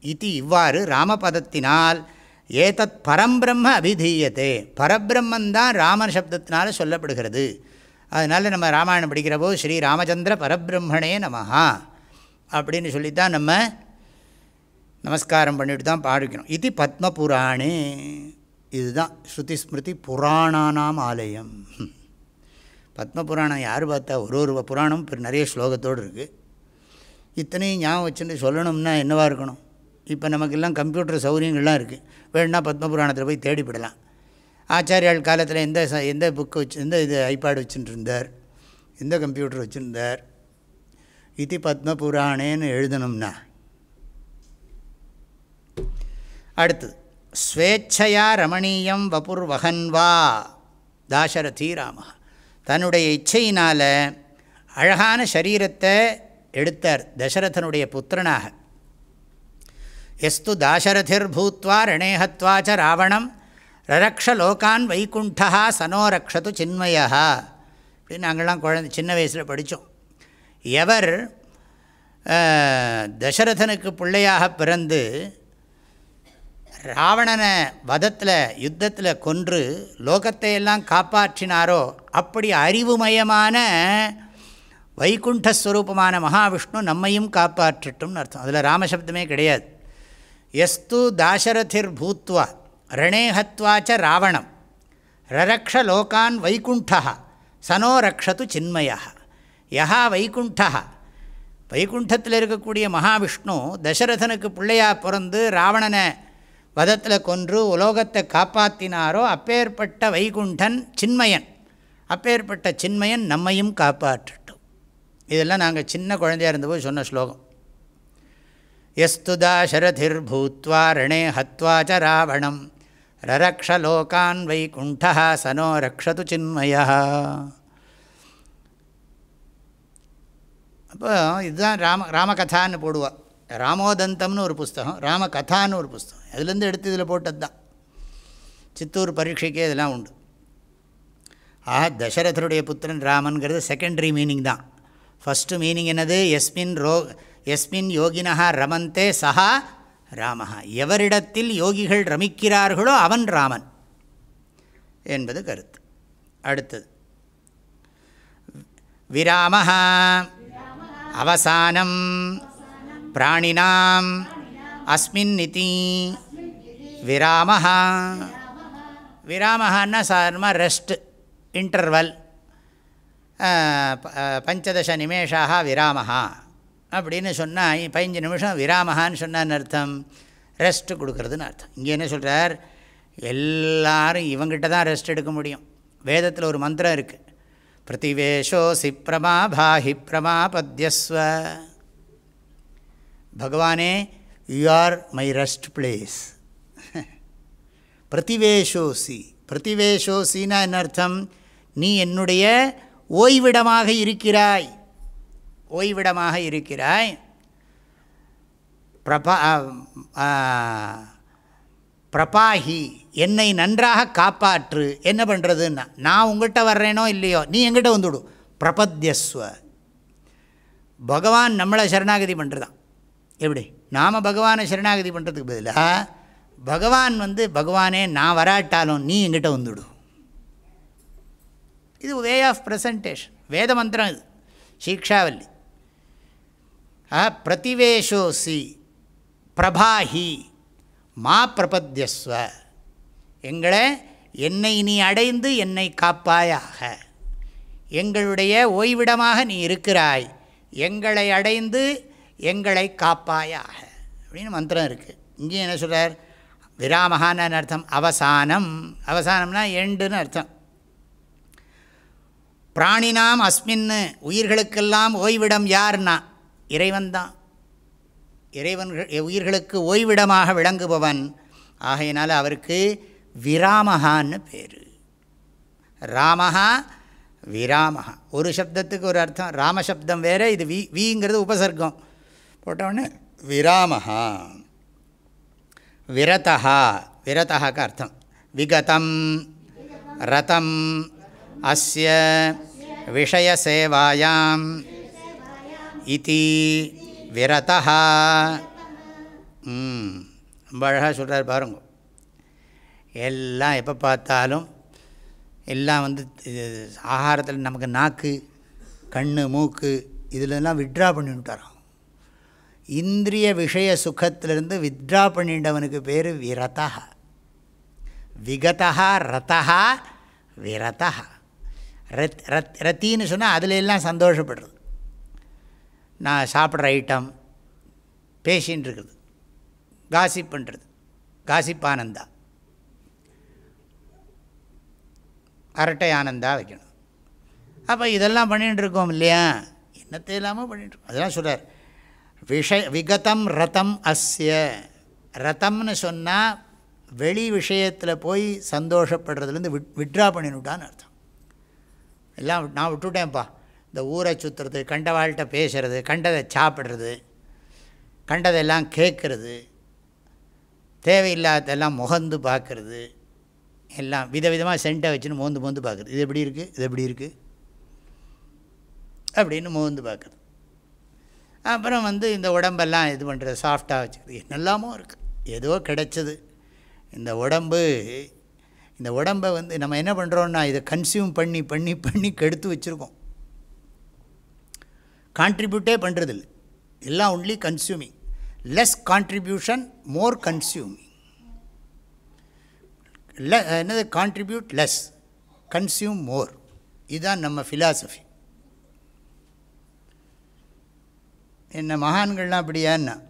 இது இவ்வாறு ராமபதத்தினால் ஏதத் பரம்பிரம்ம அபிதீயத்தே பரபிரம்மந்தான் ராமன் சப்தத்தினால சொல்லப்படுகிறது. அதனால் நம்ம ராமாயணம் படிக்கிறபோது ஸ்ரீ ராமச்சந்திர பரபிரம்மணே நமஹா. அப்படின்னு சொல்லித்தான் நம்ம நமஸ்காரம் பண்ணிட்டு தான் பாடிக்கணும். இது பத்மபுராணே இதுதான் ஸ்ருதி ஸ்மிருதி புராணானாம் ஆலயம். பத்ம புராணம் யார் பார்த்தா ஒரு ஒரு புராணம் நிறைய ஸ்லோகத்தோடு இருக்குது இத்தனையும் ஞாபகம் வச்சுட்டு சொல்லணும்னா என்னவாக இருக்கணும்? இப்போ நமக்கெல்லாம் கம்ப்யூட்டர் சௌகரியங்கள்லாம் இருக்குது வேணுன்னா பத்மபுராணத்தில் போய் தேடிவிடலாம் ஆச்சாரியால் காலத்தில் எந்த எந்த புக்கு வச்சு எந்த இது ஐபேட் வச்சுட்டு இருந்தார் எந்த கம்ப்யூட்டர் வச்சுருந்தார்? இது பத்மபுராணேன்னு எழுதணும்னா அடுத்தது ஸ்வேச்சையா ரமணீயம் வபுர் வகன்வா தாசரதி ராம தன்னுடைய இச்சையினால் அழகான சரீரத்தை எடுத்தார் தசரதனுடைய புத்திரனாக. எஸ்து தாசரதிர் பூத்வா ரணேஹத்வாச்ச ராவணம் ரரக்ஷ லோகான் வைகுண்டா சனோ ரக்ஷது சின்மயா அப்படின்னு நாங்கள்லாம் குழந்தை சின்ன வயசில் படித்தோம். எவர் தசரதனுக்கு பிள்ளையாக பிறந்து ராவணனை வதத்தில் யுத்தத்தில் கொன்று லோகத்தை எல்லாம் காப்பாற்றினாரோ அப்படி அறிவுமயமான வைகுண்டஸ்வரூபமான மகாவிஷ்ணு நம்மையும் காப்பாற்றட்டும்னு அர்த்தம். அதில் ராமசப்தமே கிடையாது. எஸ்து தாசரதிர் பூத்வா ரணேஹத்வாச்ச ராவணம் ரரக்ஷ லோகான் வைகுண்டா சனோ ரக்ஷது சின்மயா யஹா வைகுண்டா வைகுண்டத்தில் இருக்கக்கூடிய மகாவிஷ்ணு தசரதனுக்கு பிள்ளையாக பிறந்து ராவணனை வதத்தில் கொன்று உலோகத்தை காப்பாற்றினாரோ அப்பேற்பட்ட வைகுண்டன் சின்மயன். அப்பேற்பட்ட சின்மயன் நம்மையும் காப்பாற்றட்டும் இதெல்லாம் நாங்கள் சின்ன குழந்தையாக இருந்தபோது சொன்ன ஸ்லோகம். எஸ்துதா சரதிர் பூத்வா ரணே ஹத்வாச்ச ராவணம். ரரக்ஷ லோகான் வைகுண்டா சனோ ரக்ஷது சின்மயா. அப்போ இதுதான் ராம ராமகதான்னு போடுவாள் ராமோதந்தம்னு ஒரு புஸ்தகம் ராமகதான்னு ஒரு புஸ்தகம். அதுலேருந்து எடுத்து இதில் போட்டது தான் சித்தூர் பரீட்சைக்கே இதெல்லாம் உண்டு. ஆஹா தசரதருடைய புத்திரன் ராமன்கிறது செகண்டரி மீனிங் தான். ஃபஸ்ட்டு மீனிங் என்னது? எஸ்மின் ரோ எஸ்மின் யோகினஹா ரமந்தே சஹா ராமஹா. எவரிடத்தில் யோகிகள் ரமிக்கிறார்களோ அவன் ராமன் என்பது கருத்து. அடுத்தது. விராமஹா. அவசானம். பிராணினாம் அஸ்மின் நிதி விராமஹா விராமஹான்னா சாதாரணமாக ரெஸ்ட் இன்டர்வல் பஞ்சதச நிமேஷாக விராமஹா அப்படின்னு சொன்னால் பதினஞ்சு நிமிஷம் விராமஹான்னு சொன்னான்னு அர்த்தம். ரெஸ்ட்டு கொடுக்குறதுன்னு அர்த்தம். இங்கே என்ன சொல்கிறார் எல்லாரும் இவங்கிட்ட தான் ரெஸ்ட் எடுக்க முடியும். வேதத்தில் ஒரு மந்திரம் இருக்குது பிரதிவேஷோசி பிரமா பிரமாபத்யஸ்வ. பகவானே you are my rest place பிரதிவேஷோசி. பிரதிவேஷோசின்னா என்ன அர்த்தம்? நீ என்னுடைய ஓய்விடமாக இருக்கிறாய். ஓய்விடமாக இருக்கிறாய். பிரபா பிரபாஹி என்னை நன்றாக காப்பாற்று. என்ன பண்ணுறதுன்னா நான் உங்கள்கிட்ட வர்றேனோ இல்லையோ நீ எங்கிட்ட வந்துவிடு. பிரபத்யஸ்வ. பகவான் நம்மளை சரணாகதி பண்ணுறதான் எப்படி? நாம் பகவானை சரணாகதி பண்ணுறதுக்கு பதிலாக பகவான் வந்து பகவானே நான் வராட்டாலும் நீ எங்கிட்ட வந்துடு. இது வே ஆஃப் ப்ரெசன்டேஷன் வேத மந்திரம் இது. சீக்ஷாவல்லி. ஆ பிரதிவேஷோசி பிரபாஹி மா பிரபத்யஸ்வ. எங்களை என்னை நீ அடைந்து என்னை காப்பாயாக. எங்களுடைய ஓய்விடமாக நீ இருக்கிறாய். எங்களை அடைந்து எங்களை காப்பாயாக. அப்படின்னு மந்திரம் இருக்குது இங்கேயும் என்ன சொல்கிறார் விராமகான அர்த்தம்? அவசானம். அவசானம்னா எண்டுன்னு அர்த்தம். பிராணினாம் அஸ்மின்னு உயிர்களுக்கெல்லாம் ஓய்விடம் யார்னா? இறைவன் தான். இறைவன்கள் உயிர்களுக்கு ஓய்விடமாக விளங்குபவன். ஆகையினால் அவருக்கு விராமகான்னு பேர். ராமஹா விராமஹா. ஒரு சப்தத்துக்கு ஒரு அர்த்தம். ராமசப்தம் வேறு இது வி விங்கிறது உபசர்க்கம். போட்டவுடனே விராமஹா. விரதா விரதாக்கு அர்த்தம். விகதம் ரதம் அஸ்ய விஷயசேவாயாம் இதி விரதா ரொம்ப அழகாக சொல்கிறார் பாருங்க. எல்லாம் எப்போ பார்த்தாலும் எல்லாம் வந்து ஆகாரத்தில் நமக்கு நாக்கு கண் மூக்கு இதிலெல்லாம் விட்ரா பண்ணிவிட்டாராம். இந்திரிய விஷய சுகத்திலிருந்து வித்ரா பண்ணிட்டவனுக்கு பேர் விரதா. விகதா ரதா விரதா ரத் ரத் ரத்தின்னு சொன்னால் அதில் எல்லாம் சந்தோஷப்படுறது. நான் சாப்பிட்ற ஐட்டம் பேசின்னு இருக்குது காசிப் பண்ணுறது காசிப் ஆனந்தா. அரட்டை ஆனந்தா வைக்கணும். அப்போ இதெல்லாம் பண்ணிகிட்டு இருக்கோம் இல்லையா? என்னத்தை இல்லாமல் பண்ணிகிட்ருக்கோம் அதெல்லாம் சொல்கிறார் விஷய விகதம் ரதம் அஸ்ய. ரதம்னு சொன்னால் வெளி விஷயத்தில் போய் சந்தோஷப்படுறதுலேருந்து விட் விட்ரா பண்ணிவிட்டான்னு அர்த்தம். எல்லாம் நான் விட்டுவிட்டேன்ப்பா இந்த ஊரை சுற்றுறது கண்டவாழ்கிட்ட பேசுகிறது கண்டதை சாப்பிட்றது கண்டதெல்லாம் கேட்குறது தேவையில்லாததெல்லாம் முகந்து பார்க்குறது எல்லாம் விதவிதமாக சென்ட்டை வச்சுன்னு மோந்து மோந்து பார்க்குறது. இது எப்படி இருக்குது இது எப்படி இருக்குது அப்படின்னு மோந்து பார்க்குறது. அப்புறம் வந்து இந்த உடம்பெல்லாம் இது பண்ணுறது சாஃப்டாக வச்சுக்கிறது என்னெல்லாமோ இருக்குது ஏதோ கிடைச்சது. இந்த உடம்பு இந்த உடம்பை வந்து நம்ம என்ன பண்ணுறோன்னா இதை கன்சியூம் பண்ணி பண்ணி பண்ணி கெடுத்து வச்சுருக்கோம். கான்ட்ரிபியூட்டே பண்ணுறதில்ல எல்லாம் only consuming less contribution more consuming இல்லை என்னது? கான்ட்ரிபியூட் லெஸ் கன்சியூம் மோர் இதுதான் நம்ம ஃபிலாசபி என்ன மகான்கள்லாம் அப்படியான்னா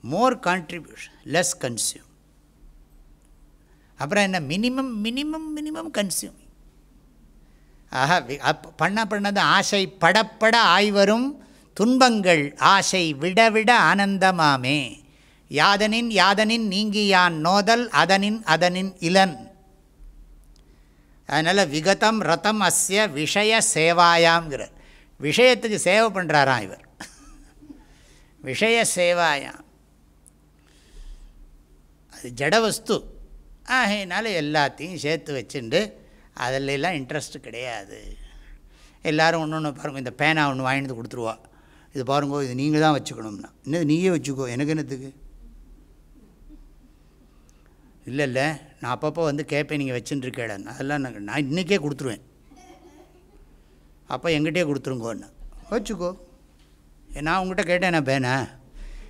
மோர் கான்ட்ரிபியூஷன் லெஸ் கன்சியூம் அப்புறம் என்ன மினிமம் மினிமம் மினிமம் கன்சியூம் ஆஹா அப் பண்ண பண்ணது ஆசை படப்பட ஆய்வரும் துன்பங்கள் ஆசை விட விட ஆனந்தமாமே. யாதனின் யாதனின் நீங்கியான் நோதல் அதனின் அதனின் இலன் அதனால் விகதம் ரதம் அஸ்ய விஷய சேவாயாம்ங்கிறார். விஷயத்துக்கு சேவை பண்ணுறாராம் இவர். விஷய சேவாயாம். அது ஜடவஸ்து ஆகையினால எல்லாத்தையும் சேர்த்து வச்சுண்டு அதிலெல்லாம் இன்ட்ரெஸ்ட் கிடையாது. எல்லோரும் ஒன்று ஒன்று பாருங்கள் இந்த பேனா ஒன்று வாங்கிட்டு கொடுத்துருவா. இது பாருங்கோ இது நீங்கள் தான் வச்சுக்கணும்னா. என்னது நீயே வச்சுக்கோ எனக்கு என்னத்துக்கு? இல்லை இல்லை நான் அப்பப்போ வந்து கேட்பேன் நீங்கள் வச்சுட்டுருக்கேன் அதெல்லாம் நான் நான் இன்றைக்கே கொடுத்துருவேன். அப்போ எங்கிட்டே கொடுத்துருங்கோன்னு. வச்சுக்கோ. நான் உங்கள்கிட்ட கேட்டேன் நான் பேனா?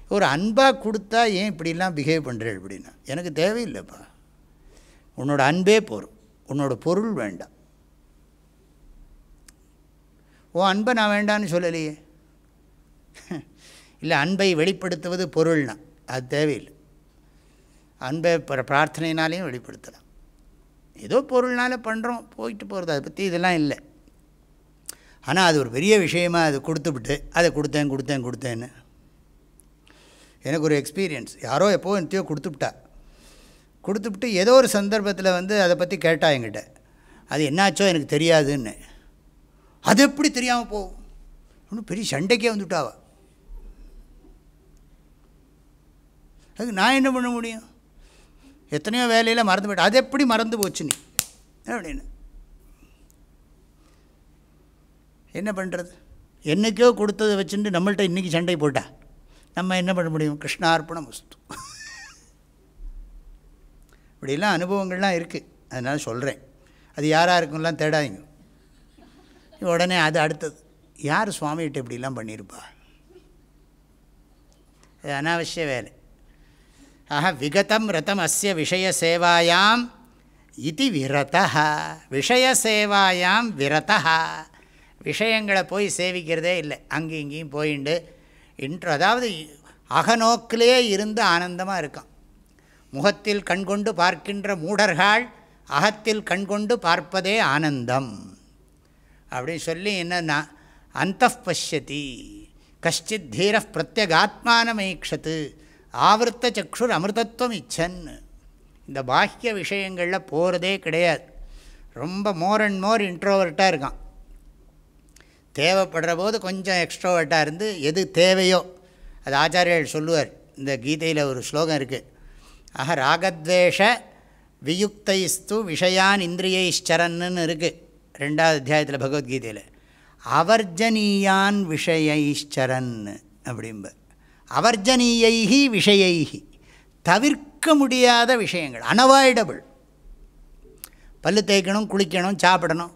ஒரு அன்பாக கொடுத்தா ஏன் இப்படிலாம் பிஹேவ் பண்ணுறேன் அப்படின்னா? எனக்கு தேவையில்லைப்பா. உன்னோட அன்பே போகும் உன்னோட பொருள் வேண்டாம். ஓ அன்பை நான் வேண்டான்னு சொல்லலையே. இல்லை அன்பை வெளிப்படுத்துவது பொருள்னா அது தேவையில்லை. அன்பை பிரார்த்தனையினாலையும் வெளிப்படுத்தலாம். ஏதோ பொருள்னால பண்ணுறோம் போயிட்டு போகிறது அதை பற்றி இதெல்லாம் இல்லை. ஆனால் அது ஒரு பெரிய விஷயமாக அது கொடுத்துவிட்டு அதை கொடுத்தேன் கொடுத்தேன் கொடுத்தேன்னு. எனக்கு ஒரு எக்ஸ்பீரியன்ஸ் யாரோ எப்போ எத்தையோ கொடுத்துவிட்டா. கொடுத்துவிட்டு ஏதோ ஒரு சந்தர்ப்பத்தில் வந்து அதை பற்றி கேட்டா என்கிட்ட. அது என்னாச்சோ எனக்கு தெரியாதுன்னு. அது எப்படி தெரியாமல் போகும்? ஒன்றும் பெரிய சண்டைக்கே வந்துவிட்டாவா அதுக்கு நான் என்ன பண்ண முடியும்? எத்தனையோ வேலையில் மறந்து போயிட்டேன். அது எப்படி மறந்து போச்சு நீ? அப்படின்னு என்ன பண்ணுறது என்றைக்கோ கொடுத்ததை வச்சுட்டு நம்மள்கிட்ட இன்றைக்கி சண்டை போட்டா? நம்ம என்ன பண்ண முடியும்? கிருஷ்ணார்ப்பணம் வஸ்து. இப்படிலாம் அனுபவங்கள்லாம் இருக்குது அதனால் சொல்கிறேன் அது யாராக இருக்கும்லாம் தேடாதீங்க. உடனே அது அடுத்தது. யார் சுவாமிகிட்ட இப்படிலாம் பண்ணியிருப்பா? அது அனாவசிய வேலை. ஆஹா விகதம் ரதம் அஸ்ய விஷய சேவாயாம் இது விரதா விஷய சேவாயாம் விரதா விஷயங்களை போய் சேவிக்கிறதே இல்லை. அங்கேயும் இங்கேயும் போயிண்டு இன்று அதாவது அகநோக்கிலே இருந்து ஆனந்தமாக இருக்கான். முகத்தில் கண்கொண்டு பார்க்கின்ற மூடர்கள் அகத்தில் கண்கொண்டு பார்ப்பதே ஆனந்தம். அப்படின்னு சொல்லி என்னன்னா அந்த பசியதி கஷ்டித் தீர பிரத்யகாத்மானமீக்ஷத்து ஆவர்த்த சக்ஷுர் அமிர்தத்துவம் இச்சன். இந்த பாக்கிய விஷயங்களில் போகிறதே கிடையாது. ரொம்ப மோர் அண்ட் மோர் இன்ட்ரோவர்ட்டாக இருக்கான். தேவைப்படுற போது கொஞ்சம் எக்ஸ்ட்ரோவர்ட்டாக இருந்து எது தேவையோ அது ஆச்சாரியர்கள் சொல்லுவார் இந்த கீதையில் ஒரு ஸ்லோகம் இருக்குது ஆக ராகத்வேஷ வியுக்தைஸ்து விஷயான் இந்திரியைச்சரன்னு இருக்குது ரெண்டாவது அத்தியாயத்தில் பகவத்கீதையில். அவர்ஜனீயான் விஷயைச்சரன் அப்படிம்ப அவர்ஜனீயைகி விஷயைகி தவிர்க்க முடியாத விஷயங்கள் அனவாய்டபிள் பல்லு தேய்க்கணும் குளிக்கணும் சாப்பிடணும்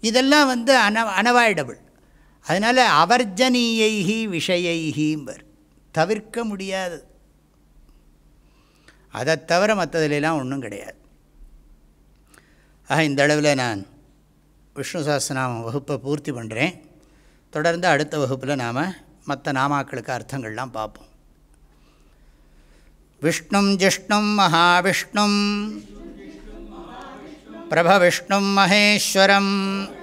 இதெல்லாம் வந்து அன அனவாய்டபிள் அதனால் அவர்ஜனீயைகி விஷயைகிம்பர் தவிர்க்க முடியாது. அதை தவிர மற்றதுலாம் ஒன்றும் கிடையாது. ஆக இந்த அளவில் நான் விஷ்ணு சாஸ்திரநாம வகுப்பை பூர்த்தி பண்ணுறேன் தொடர்ந்து அடுத்த வகுப்பில் நாம் மற்ற நாமாக்களுக்கு அர்த்தங்கள்லாம் பார்ப்போம். விஷ்ணும் ஜிஷ்ணும் மகாவிஷ்ணும். பிரபவிஷ்ணு மகேஸ்வரம்.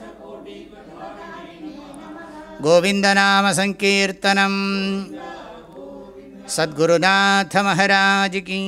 गोविन्दनामसङ्कीर्तनं सद्गुरुनाथमहाराज की